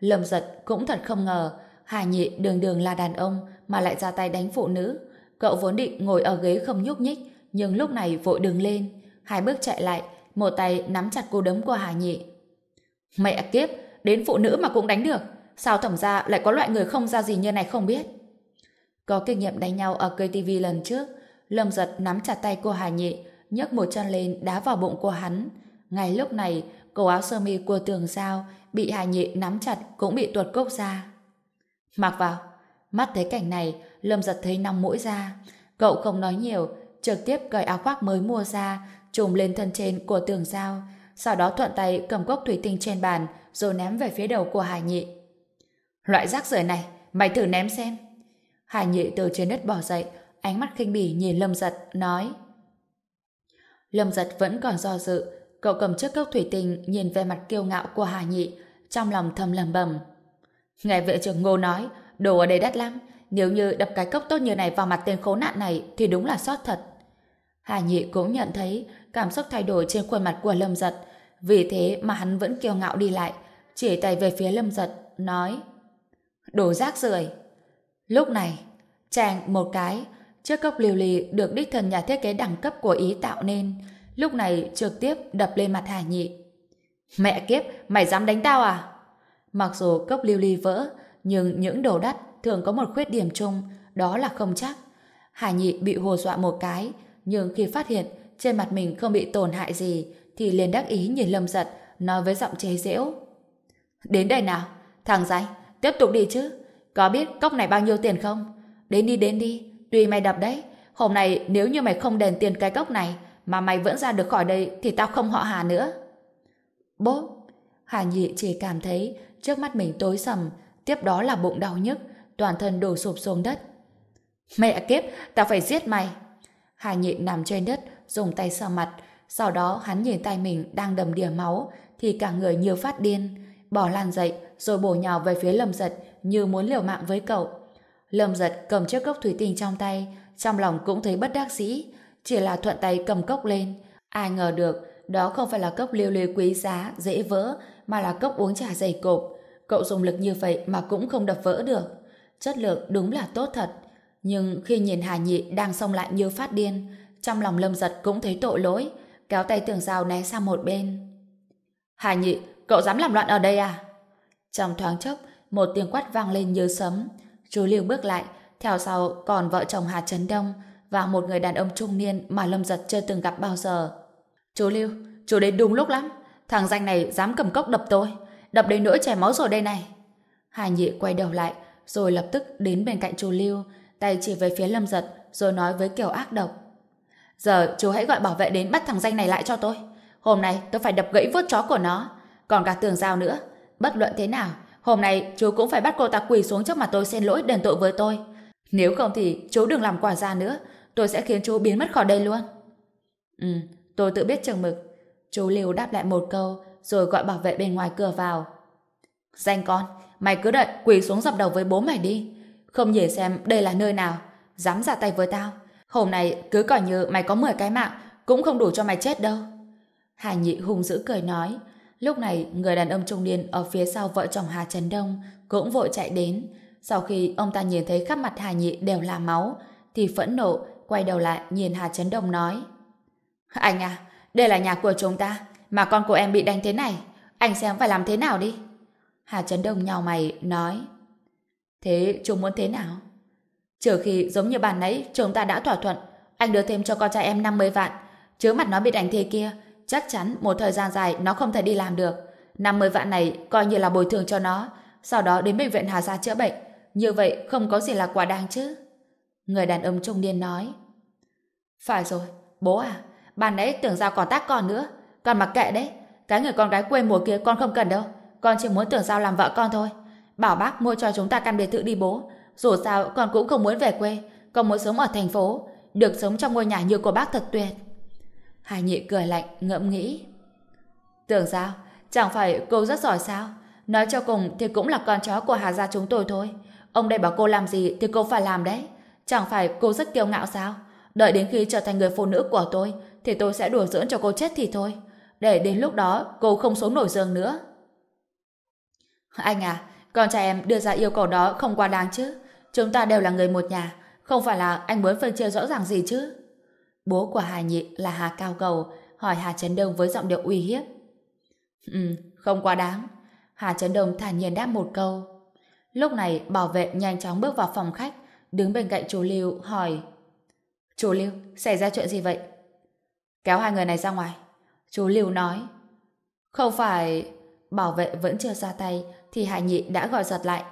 Lâm giật cũng thật không ngờ, Hà Nhị đường đường là đàn ông mà lại ra tay đánh phụ nữ. Cậu vốn định ngồi ở ghế không nhúc nhích, nhưng lúc này vội đứng lên. Hai bước chạy lại, một tay nắm chặt cô đấm của Hà Nhị. Mẹ kiếp, đến phụ nữ mà cũng đánh được. Sao thẩm ra lại có loại người không ra gì như này không biết? Có kinh nghiệm đánh nhau ở KTV lần trước, Lâm giật nắm chặt tay cô Hà Nhị, nhấc một chân lên đá vào bụng của hắn. Ngay lúc này, cổ áo sơ mi của tường sao bị Hà Nhị nắm chặt cũng bị tuột cốc ra. Mặc vào. Mắt thấy cảnh này, Lâm giật thấy nóng mũi ra. Cậu không nói nhiều, trực tiếp cởi áo khoác mới mua ra, trùm lên thân trên của tường giao sau đó thuận tay cầm cốc thủy tinh trên bàn rồi ném về phía đầu của hải Nhị. Loại rác rưởi này, mày thử ném xem. hải Nhị từ trên đất bỏ dậy, ánh mắt khinh bỉ nhìn Lâm Giật, nói. Lâm Giật vẫn còn do dự, cậu cầm chiếc cốc thủy tinh nhìn về mặt kiêu ngạo của Hà Nhị, trong lòng thầm lầm bầm. Ngài vệ trưởng Ngô nói, đồ ở đây đắt lắm, nếu như đập cái cốc tốt như này vào mặt tên khốn nạn này thì đúng là sót thật. Hà Nhị cũng nhận thấy cảm xúc thay đổi trên khuôn mặt của Lâm Giật, vì thế mà hắn vẫn kiêu ngạo đi lại, chỉ tay về phía Lâm Giật, nói Đồ rác rưởi Lúc này, chàng một cái, chiếc cốc liều lì được đích thần nhà thiết kế đẳng cấp của Ý tạo nên, lúc này trực tiếp đập lên mặt Hà Nhị. Mẹ kiếp, mày dám đánh tao à? Mặc dù cốc liêu ly vỡ, nhưng những đồ đắt thường có một khuyết điểm chung, đó là không chắc. Hà Nhị bị hồ dọa một cái, nhưng khi phát hiện trên mặt mình không bị tổn hại gì, thì liền đắc ý nhìn Lâm Giật, nói với giọng chế giễu. Đến đây nào, thằng danh, tiếp tục đi chứ. Có biết cốc này bao nhiêu tiền không? Đến đi đến đi, tùy mày đập đấy. Hôm nay nếu như mày không đền tiền cái cốc này, mà mày vẫn ra được khỏi đây thì tao không họ Hà nữa. Bố, Hà Nhị chỉ cảm thấy trước mắt mình tối sầm, tiếp đó là bụng đau nhức, toàn thân đổ sụp xuống đất. Mẹ kiếp, tao phải giết mày. Hà Nhị nằm trên đất, dùng tay sờ mặt, sau đó hắn nhìn tay mình đang đầm đìa máu, thì cả người như phát điên, bỏ lan dậy, rồi bổ nhào về phía Lâm Giật như muốn liều mạng với cậu. Lâm Giật cầm chiếc cốc thủy tinh trong tay, trong lòng cũng thấy bất đắc dĩ, chỉ là thuận tay cầm cốc lên. Ai ngờ được, đó không phải là cốc liêu liêu quý giá, dễ vỡ, mà là cốc uống trà dày cộp. Cậu dùng lực như vậy mà cũng không đập vỡ được. Chất lượng đúng là tốt thật. Nhưng khi nhìn Hà Nhị đang xông lại như phát điên, trong lòng Lâm Giật cũng thấy tội lỗi, kéo tay tường rào né sang một bên. Hà Nhị, cậu dám làm loạn ở đây à? Trong thoáng chốc, một tiếng quát vang lên như sấm. Chú Liêu bước lại, theo sau còn vợ chồng Hà Trấn Đông và một người đàn ông trung niên mà Lâm Giật chưa từng gặp bao giờ. Chú Liêu, chú đến đúng lúc lắm. Thằng danh này dám cầm cốc đập tôi. Đập đến nỗi chảy máu rồi đây này. Hà Nhị quay đầu lại, rồi lập tức đến bên cạnh chu Lưu, tay chỉ về phía Lâm Giật, rồi nói với kiểu ác độc. Giờ chú hãy gọi bảo vệ đến bắt thằng danh này lại cho tôi. Hôm nay tôi phải đập gãy vớt chó của nó. Còn cả tường rào nữa. Bất luận thế nào, hôm nay chú cũng phải bắt cô ta quỳ xuống trước mặt tôi xin lỗi đền tội với tôi. Nếu không thì chú đừng làm quả ra nữa. Tôi sẽ khiến chú biến mất khỏi đây luôn. Ừ, tôi tự biết chừng mực. Chú Lưu đáp lại một câu, rồi gọi bảo vệ bên ngoài cửa vào. Danh con, mày cứ đợi quỳ xuống dập đầu với bố mày đi. Không nhìn xem đây là nơi nào. Dám ra tay với tao. Hôm nay cứ coi như mày có 10 cái mạng, cũng không đủ cho mày chết đâu. Hà Nhị hung dữ cười nói. Lúc này, người đàn ông trung niên ở phía sau vợ chồng Hà Trần Đông cũng vội chạy đến. Sau khi ông ta nhìn thấy khắp mặt Hà Nhị đều là máu, thì phẫn nộ, quay đầu lại nhìn Hà Trấn Đông nói. Anh à, đây là nhà của chúng ta, mà con của em bị đánh thế này, anh xem phải làm thế nào đi. Hà Trấn Đông nhào mày, nói Thế chúng muốn thế nào? Trừ khi giống như bàn nãy chúng ta đã thỏa thuận anh đưa thêm cho con trai em 50 vạn. Chứ mặt nó bị đánh thế kia chắc chắn một thời gian dài nó không thể đi làm được. 50 vạn này coi như là bồi thường cho nó sau đó đến bệnh viện Hà Gia chữa bệnh. Như vậy không có gì là quá đáng chứ. Người đàn ông trung niên nói phải rồi bố à bàn nãy tưởng ra còn tác con nữa. Con mặc kệ đấy cái người con gái quê mùa kia con không cần đâu con chỉ muốn tưởng giao làm vợ con thôi. Bảo bác mua cho chúng ta căn biệt thự đi bố. Dù sao, con cũng không muốn về quê. Con muốn sống ở thành phố. Được sống trong ngôi nhà như của bác thật tuyệt. Hải nhị cười lạnh, ngẫm nghĩ. Tưởng sao? Chẳng phải cô rất giỏi sao? Nói cho cùng thì cũng là con chó của Hà gia chúng tôi thôi. Ông đây bảo cô làm gì thì cô phải làm đấy. Chẳng phải cô rất kiêu ngạo sao? Đợi đến khi trở thành người phụ nữ của tôi thì tôi sẽ đùa dưỡng cho cô chết thì thôi. Để đến lúc đó cô không sống nổi giường nữa anh à con trai em đưa ra yêu cầu đó không quá đáng chứ. Chúng ta đều là người một nhà, không phải là anh muốn phân chia rõ ràng gì chứ? Bố của Hà Nhị là Hà Cao Cầu hỏi Hà Trấn Đông với giọng điệu uy hiếp. Ừ không quá đáng. Hà Trấn Đông thản nhiên đáp một câu. Lúc này, bảo vệ nhanh chóng bước vào phòng khách, đứng bên cạnh chú Lưu, hỏi, chú Lưu, xảy ra chuyện gì vậy? Kéo hai người này ra ngoài. Chú Lưu nói, không phải bảo vệ vẫn chưa ra tay thì Hải Nhị đã gọi giật lại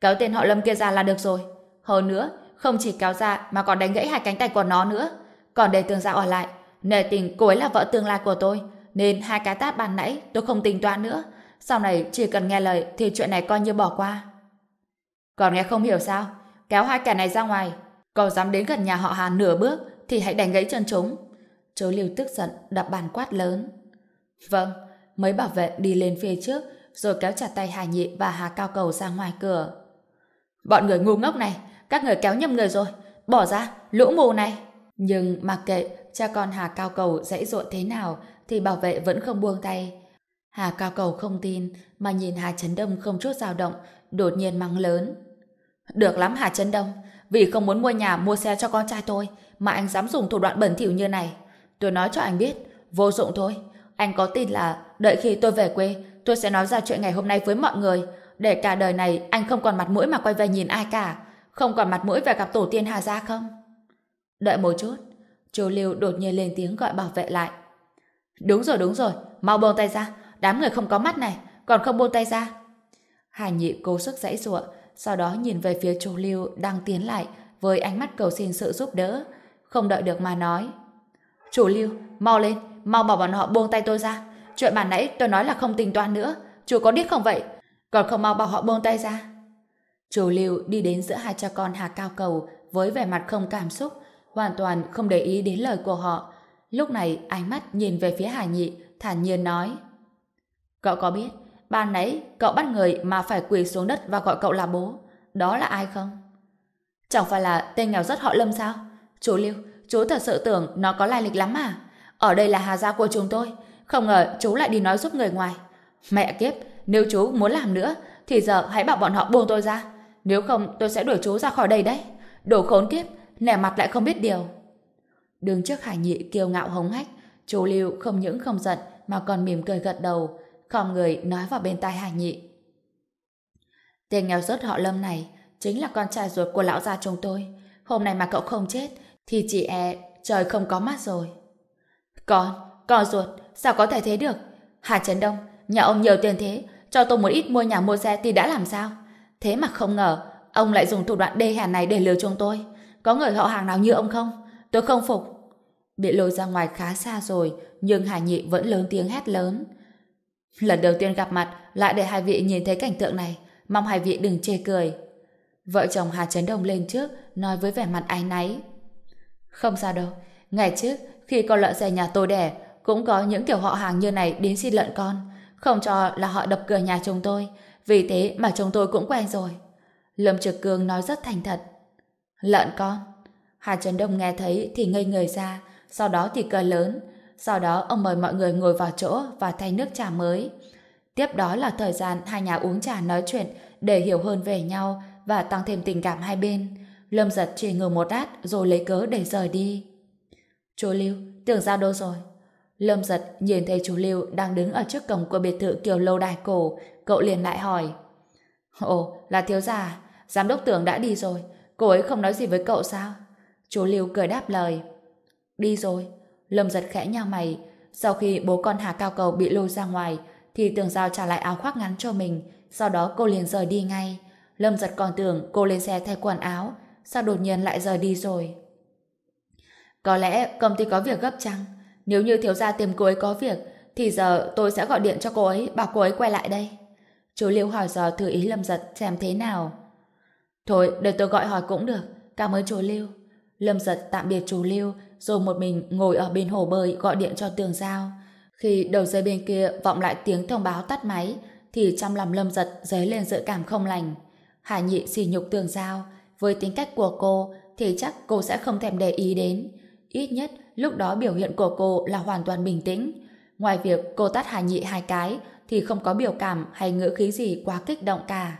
kéo tên họ Lâm kia ra là được rồi hơn nữa không chỉ kéo ra mà còn đánh gãy hai cánh tay của nó nữa. Còn để tường giao ở lại, nề tình cô ấy là vợ tương lai của tôi, nên hai cái tát ban nãy tôi không tính toán nữa. Sau này chỉ cần nghe lời thì chuyện này coi như bỏ qua. Còn nghe không hiểu sao? Kéo hai kẻ này ra ngoài. Cậu dám đến gần nhà họ Hàn nửa bước thì hãy đánh gãy chân chúng. Chú Liêu tức giận đập bàn quát lớn. Vâng, mấy bảo vệ đi lên phía trước rồi kéo chặt tay Hà Nhị và Hà Cao Cầu ra ngoài cửa. Bọn người ngu ngốc này, các người kéo nhầm người rồi. Bỏ ra, lũ mù này. Nhưng mặc kệ cha con Hà Cao Cầu dãy dội thế nào thì bảo vệ vẫn không buông tay. Hà Cao Cầu không tin mà nhìn Hà Trấn Đông không chút dao động đột nhiên mắng lớn. Được lắm Hà Trấn Đông vì không muốn mua nhà mua xe cho con trai tôi mà anh dám dùng thủ đoạn bẩn thỉu như này. Tôi nói cho anh biết vô dụng thôi. Anh có tin là đợi khi tôi về quê tôi sẽ nói ra chuyện ngày hôm nay với mọi người để cả đời này anh không còn mặt mũi mà quay về nhìn ai cả không còn mặt mũi về gặp tổ tiên Hà Gia không? Đợi một chút, Châu Lưu đột nhiên lên tiếng gọi bảo vệ lại. Đúng rồi, đúng rồi, mau buông tay ra, đám người không có mắt này, còn không buông tay ra. Hà nhị cố sức dãy ruộng, sau đó nhìn về phía Châu Lưu đang tiến lại với ánh mắt cầu xin sự giúp đỡ, không đợi được mà nói. Chủ Lưu, mau lên, mau bảo bọn họ buông tay tôi ra. Chuyện bản nãy tôi nói là không tính toán nữa, chú có biết không vậy? Còn không mau bảo họ buông tay ra. Chú Lưu đi đến giữa hai cha con Hà Cao Cầu với vẻ mặt không cảm xúc, hoàn toàn không để ý đến lời của họ. Lúc này ánh mắt nhìn về phía Hà Nhị, thản nhiên nói. Cậu có biết, ban nãy cậu bắt người mà phải quỳ xuống đất và gọi cậu là bố. Đó là ai không? Chẳng phải là tên nghèo rất họ lâm sao? Chú Lưu, chú thật sự tưởng nó có lai lịch lắm à? Ở đây là Hà Gia của chúng tôi. Không ngờ chú lại đi nói giúp người ngoài. Mẹ kiếp, nếu chú muốn làm nữa, thì giờ hãy bảo bọn họ buông tôi ra. Nếu không tôi sẽ đuổi chú ra khỏi đây đấy. Đồ khốn kiếp, nẻ mặt lại không biết điều. Đứng trước Hải Nhị kiêu ngạo hống hách, chú Lưu không những không giận mà còn mỉm cười gật đầu, khom người nói vào bên tai Hải Nhị. Tên nghèo rớt họ Lâm này chính là con trai ruột của lão gia chúng tôi. Hôm nay mà cậu không chết thì chị e trời không có mắt rồi. Con, con ruột, sao có thể thế được? Hà Trấn Đông, nhà ông nhiều tiền thế, cho tôi một ít mua nhà mua xe thì đã làm sao? Thế mà không ngờ, ông lại dùng thủ đoạn đê hèn này để lừa chúng tôi. Có người họ hàng nào như ông không? Tôi không phục. Bị lôi ra ngoài khá xa rồi, nhưng Hà Nhị vẫn lớn tiếng hét lớn. Lần đầu tiên gặp mặt, lại để hai vị nhìn thấy cảnh tượng này, mong hai vị đừng chê cười. Vợ chồng Hà Trấn Đông lên trước, nói với vẻ mặt áy náy. Không sao đâu, ngày trước, khi con lợn xe nhà tôi đẻ, cũng có những kiểu họ hàng như này đến xin lợn con. Không cho là họ đập cửa nhà chúng tôi, vì thế mà chúng tôi cũng quen rồi. Lâm Trực Cương nói rất thành thật. Lợn con. Hà Trấn Đông nghe thấy thì ngây người ra, sau đó thì cười lớn. Sau đó ông mời mọi người ngồi vào chỗ và thay nước trà mới. Tiếp đó là thời gian hai nhà uống trà nói chuyện để hiểu hơn về nhau và tăng thêm tình cảm hai bên. Lâm giật chỉ ngừng một đát rồi lấy cớ để rời đi. Chú Lưu, tưởng ra đâu rồi? Lâm giật nhìn thấy chú Lưu đang đứng ở trước cổng của biệt thự kiểu lâu đài cổ, cậu liền lại hỏi. Ồ, là thiếu gia Giám đốc tưởng đã đi rồi. Cô ấy không nói gì với cậu sao? Chú Lưu cười đáp lời. Đi rồi. Lâm giật khẽ nhau mày. Sau khi bố con Hà Cao Cầu bị lôi ra ngoài, thì tường giao trả lại áo khoác ngắn cho mình. Sau đó cô liền rời đi ngay. Lâm giật còn tưởng cô lên xe thay quần áo. Sao đột nhiên lại rời đi rồi? Có lẽ công ty có việc gấp chăng? Nếu như thiếu gia tìm cô ấy có việc, thì giờ tôi sẽ gọi điện cho cô ấy, bảo cô ấy quay lại đây. Chú Liêu hỏi dò Thư ý Lâm Giật xem thế nào. Thôi, để tôi gọi hỏi cũng được. Cảm ơn chú Liêu. Lâm Giật tạm biệt chú Liêu, rồi một mình ngồi ở bên hồ bơi gọi điện cho Tường Giao. Khi đầu dây bên kia vọng lại tiếng thông báo tắt máy, thì trong lòng Lâm Giật dấy lên dự cảm không lành. Hà nhị xì nhục Tường Giao, với tính cách của cô thì chắc cô sẽ không thèm để ý đến. Ít nhất, lúc đó biểu hiện của cô là hoàn toàn bình tĩnh. Ngoài việc cô tắt Hà nhị hai cái, thì không có biểu cảm hay ngữ khí gì quá kích động cả.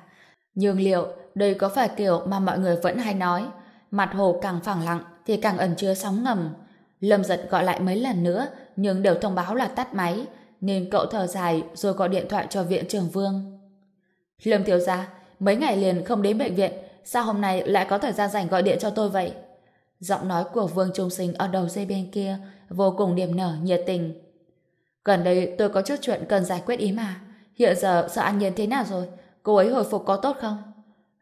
Nhưng liệu đây có phải kiểu mà mọi người vẫn hay nói mặt hồ càng phẳng lặng thì càng ẩn chứa sóng ngầm. Lâm giật gọi lại mấy lần nữa nhưng đều thông báo là tắt máy nên cậu thở dài rồi gọi điện thoại cho viện trường Vương. Lâm thiếu gia, mấy ngày liền không đến bệnh viện sao hôm nay lại có thời gian rảnh gọi điện cho tôi vậy? Giọng nói của Vương Trung Sinh ở đầu dây bên kia vô cùng niềm nở, nhiệt tình. Gần đây tôi có chút chuyện cần giải quyết ý mà. Hiện giờ sợ An Nhiên thế nào rồi? Cô ấy hồi phục có tốt không?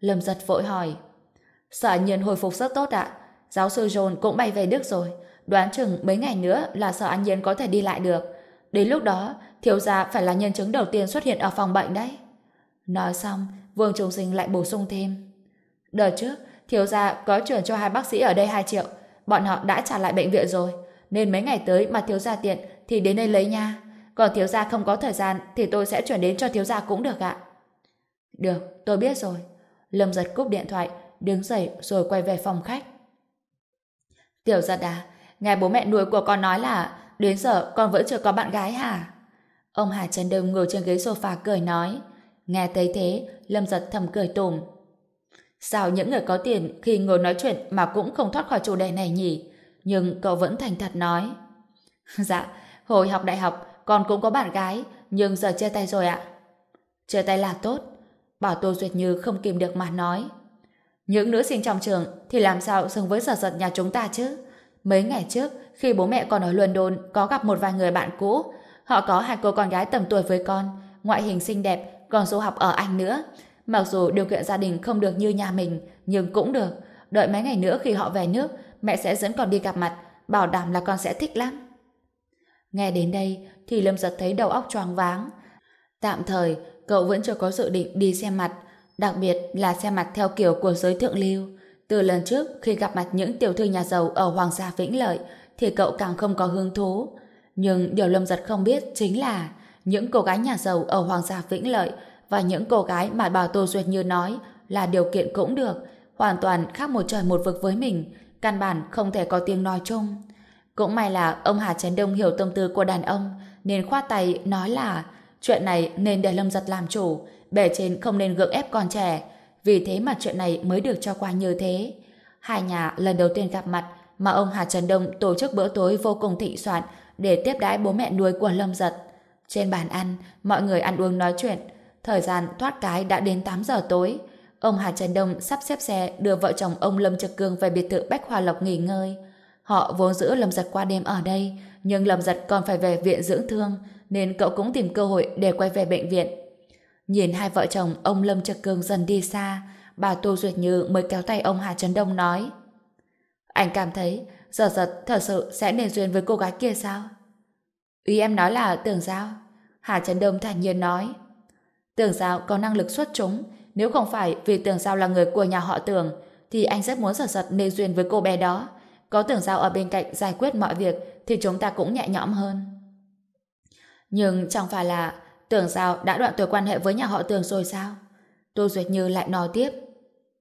Lâm giật vội hỏi. Sợ An Nhiên hồi phục rất tốt ạ. Giáo sư John cũng bay về Đức rồi. Đoán chừng mấy ngày nữa là sợ An Nhiên có thể đi lại được. Đến lúc đó, thiếu gia phải là nhân chứng đầu tiên xuất hiện ở phòng bệnh đấy. Nói xong, Vương Trung Sinh lại bổ sung thêm. Đợt trước, thiếu gia có chuyển cho hai bác sĩ ở đây 2 triệu. Bọn họ đã trả lại bệnh viện rồi. Nên mấy ngày tới mà thiếu gia tiện thì đến đây lấy nha. Còn thiếu gia không có thời gian thì tôi sẽ chuyển đến cho thiếu gia cũng được ạ. Được, tôi biết rồi. Lâm giật cúp điện thoại, đứng dậy rồi quay về phòng khách. Tiểu giật à, nghe bố mẹ nuôi của con nói là đến giờ con vẫn chưa có bạn gái hả? Ông Hà Trần Đông ngồi trên ghế sofa cười nói. Nghe thấy thế, Lâm giật thầm cười tủm. Sao những người có tiền khi ngồi nói chuyện mà cũng không thoát khỏi chủ đề này nhỉ? Nhưng cậu vẫn thành thật nói. [laughs] Dạ, hồi học đại học con cũng có bạn gái, nhưng giờ chia tay rồi ạ. Chia tay là tốt. Bảo Tô Duyệt Như không kìm được mà nói. Những nữ sinh trong trường thì làm sao xứng với sở giật nhà chúng ta chứ? Mấy ngày trước, khi bố mẹ còn ở London có gặp một vài người bạn cũ, họ có hai cô con gái tầm tuổi với con, ngoại hình xinh đẹp, còn du học ở Anh nữa. Mặc dù điều kiện gia đình không được như nhà mình, nhưng cũng được. Đợi mấy ngày nữa khi họ về nước, mẹ sẽ dẫn con đi gặp mặt, bảo đảm là con sẽ thích lắm. Nghe đến đây thì Lâm giật thấy đầu óc choáng váng. Tạm thời, cậu vẫn chưa có dự định đi xem mặt, đặc biệt là xem mặt theo kiểu của giới thượng lưu. Từ lần trước khi gặp mặt những tiểu thư nhà giàu ở Hoàng gia Vĩnh Lợi thì cậu càng không có hứng thú. Nhưng điều Lâm giật không biết chính là những cô gái nhà giàu ở Hoàng gia Vĩnh Lợi và những cô gái mà bà Tô Duyệt Như nói là điều kiện cũng được, hoàn toàn khác một trời một vực với mình, căn bản không thể có tiếng nói chung. Cũng may là ông Hà Trấn Đông hiểu tâm tư của đàn ông, nên khoát tay nói là chuyện này nên để Lâm Giật làm chủ, bề trên không nên gượng ép con trẻ, vì thế mà chuyện này mới được cho qua như thế. Hai nhà lần đầu tiên gặp mặt mà ông Hà Trần Đông tổ chức bữa tối vô cùng thịnh soạn để tiếp đái bố mẹ nuôi của Lâm Giật. Trên bàn ăn, mọi người ăn uống nói chuyện, thời gian thoát cái đã đến 8 giờ tối. Ông Hà Trần Đông sắp xếp xe đưa vợ chồng ông Lâm Trực Cương về biệt thự Bách Hòa Lộc nghỉ ngơi. Họ vốn giữ Lâm Giật qua đêm ở đây, nhưng Lâm Giật còn phải về viện dưỡng thương, nên cậu cũng tìm cơ hội để quay về bệnh viện. Nhìn hai vợ chồng ông Lâm Trực Cương dần đi xa, bà Tô Duyệt Như mới kéo tay ông Hà Trấn Đông nói Anh cảm thấy giờ giật thật sự sẽ nên duyên với cô gái kia sao? Ý em nói là tưởng sao Hà Trấn Đông thản nhiên nói Tưởng giao có năng lực xuất chúng nếu không phải vì tưởng giao là người của nhà họ tưởng thì anh rất muốn giật giật nên duyên với cô bé đó có tưởng giao ở bên cạnh giải quyết mọi việc thì chúng ta cũng nhẹ nhõm hơn. Nhưng chẳng phải là tưởng giao đã đoạn tuyệt quan hệ với nhà họ tưởng rồi sao? Tô Duyệt Như lại nói tiếp.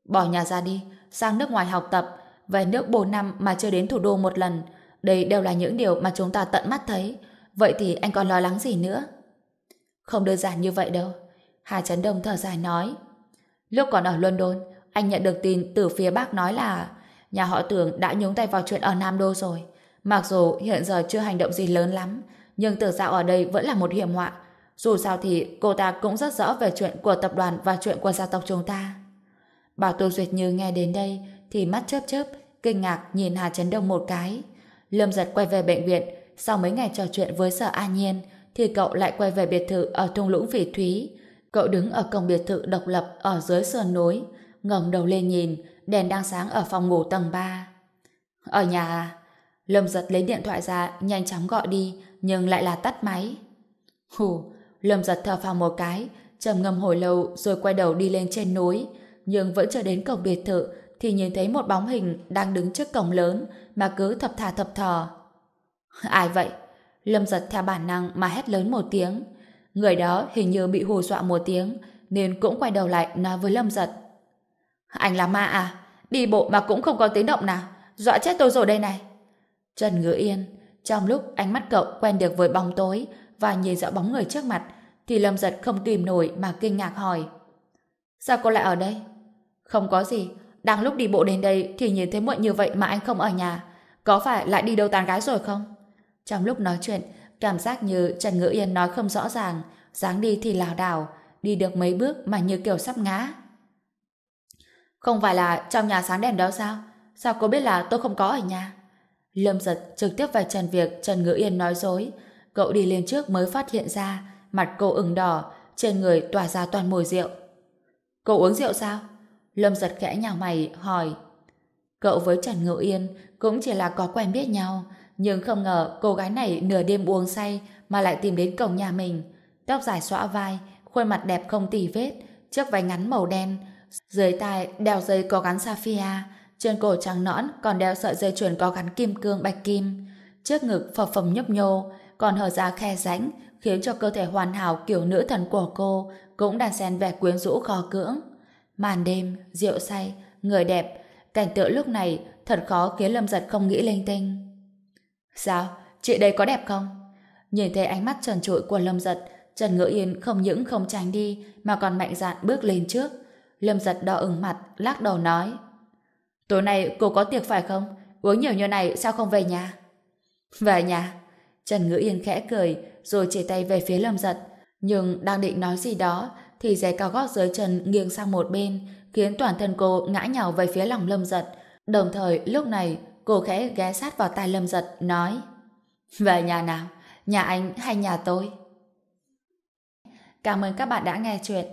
Bỏ nhà ra đi, sang nước ngoài học tập, về nước 4 năm mà chưa đến thủ đô một lần. Đây đều là những điều mà chúng ta tận mắt thấy. Vậy thì anh còn lo lắng gì nữa? Không đơn giản như vậy đâu. Hà Trấn Đông thở dài nói. Lúc còn ở London, anh nhận được tin từ phía bác nói là nhà họ tưởng đã nhúng tay vào chuyện ở Nam Đô rồi. Mặc dù hiện giờ chưa hành động gì lớn lắm, nhưng tưởng dạo ở đây vẫn là một hiểm họa. Dù sao thì cô ta cũng rất rõ về chuyện của tập đoàn và chuyện của gia tộc chúng ta. Bảo Tô Duyệt Như nghe đến đây thì mắt chớp chớp, kinh ngạc nhìn Hà Trấn Đông một cái. Lâm giật quay về bệnh viện, sau mấy ngày trò chuyện với Sở An Nhiên thì cậu lại quay về biệt thự ở thung lũng Phỉ Thúy. Cậu đứng ở cổng biệt thự độc lập ở dưới sườn núi, ngẩng đầu lên nhìn, đèn đang sáng ở phòng ngủ tầng 3. Ở nhà à? Lâm giật lấy điện thoại ra, nhanh chóng gọi đi, nhưng lại là tắt máy. Hù, Lâm giật thở phào một cái, trầm ngâm hồi lâu rồi quay đầu đi lên trên núi, nhưng vẫn chưa đến cổng biệt thự thì nhìn thấy một bóng hình đang đứng trước cổng lớn mà cứ thập thà thập thò. Ai vậy? Lâm giật theo bản năng mà hét lớn một tiếng. Người đó hình như bị hù dọa một tiếng nên cũng quay đầu lại nói với Lâm giật. Anh là ma à? Đi bộ mà cũng không có tiếng động nào. Dọa chết tôi rồi đây này. Trần Ngữ Yên, trong lúc ánh mắt cậu quen được với bóng tối và nhìn rõ bóng người trước mặt, thì Lâm Giật không kìm nổi mà kinh ngạc hỏi. Sao cô lại ở đây? Không có gì, đang lúc đi bộ đến đây thì nhìn thấy muộn như vậy mà anh không ở nhà. Có phải lại đi đâu tán gái rồi không? Trong lúc nói chuyện, cảm giác như Trần Ngữ Yên nói không rõ ràng, dáng đi thì lảo đảo, đi được mấy bước mà như kiểu sắp ngã. Không phải là trong nhà sáng đèn đó sao? Sao cô biết là tôi không có ở nhà? Lâm giật trực tiếp vạch trần việc Trần Ngữ Yên nói dối. Cậu đi lên trước mới phát hiện ra, mặt cô ửng đỏ, trên người tỏa ra toàn mùi rượu. cậu uống rượu sao? Lâm giật khẽ nhào mày, hỏi. Cậu với Trần Ngữ Yên cũng chỉ là có quen biết nhau, nhưng không ngờ cô gái này nửa đêm uống say mà lại tìm đến cổng nhà mình. Tóc dài xõa vai, khuôn mặt đẹp không tì vết, chiếc váy ngắn màu đen, dưới tai đeo dây có gắn sapphire, trên cổ trắng nõn còn đeo sợi dây chuyền có gắn kim cương bạch kim. Trước ngực phập phồng nhấp nhô, còn hở ra khe rãnh, khiến cho cơ thể hoàn hảo kiểu nữ thần của cô cũng đàn xen vẻ quyến rũ khó cưỡng. Màn đêm, rượu say, người đẹp, cảnh tượng lúc này thật khó khiến Lâm Giật không nghĩ linh tinh. Sao? Chị đây có đẹp không? Nhìn thấy ánh mắt trần trụi của Lâm Giật, Trần Ngữ Yên không những không tránh đi mà còn mạnh dạn bước lên trước. Lâm Giật đỏ ửng mặt, lắc đầu nói Tối nay cô có tiệc phải không? Uống nhiều như này sao không về nhà? Về nhà. Trần Ngữ Yên khẽ cười rồi chỉ tay về phía Lâm Giật. Nhưng đang định nói gì đó thì giày cao gót dưới chân nghiêng sang một bên khiến toàn thân cô ngã nhào về phía lòng Lâm Giật. Đồng thời lúc này cô khẽ ghé sát vào tai Lâm Giật, nói, Về nhà nào? Nhà anh hay nhà tôi? Cảm ơn các bạn đã nghe chuyện.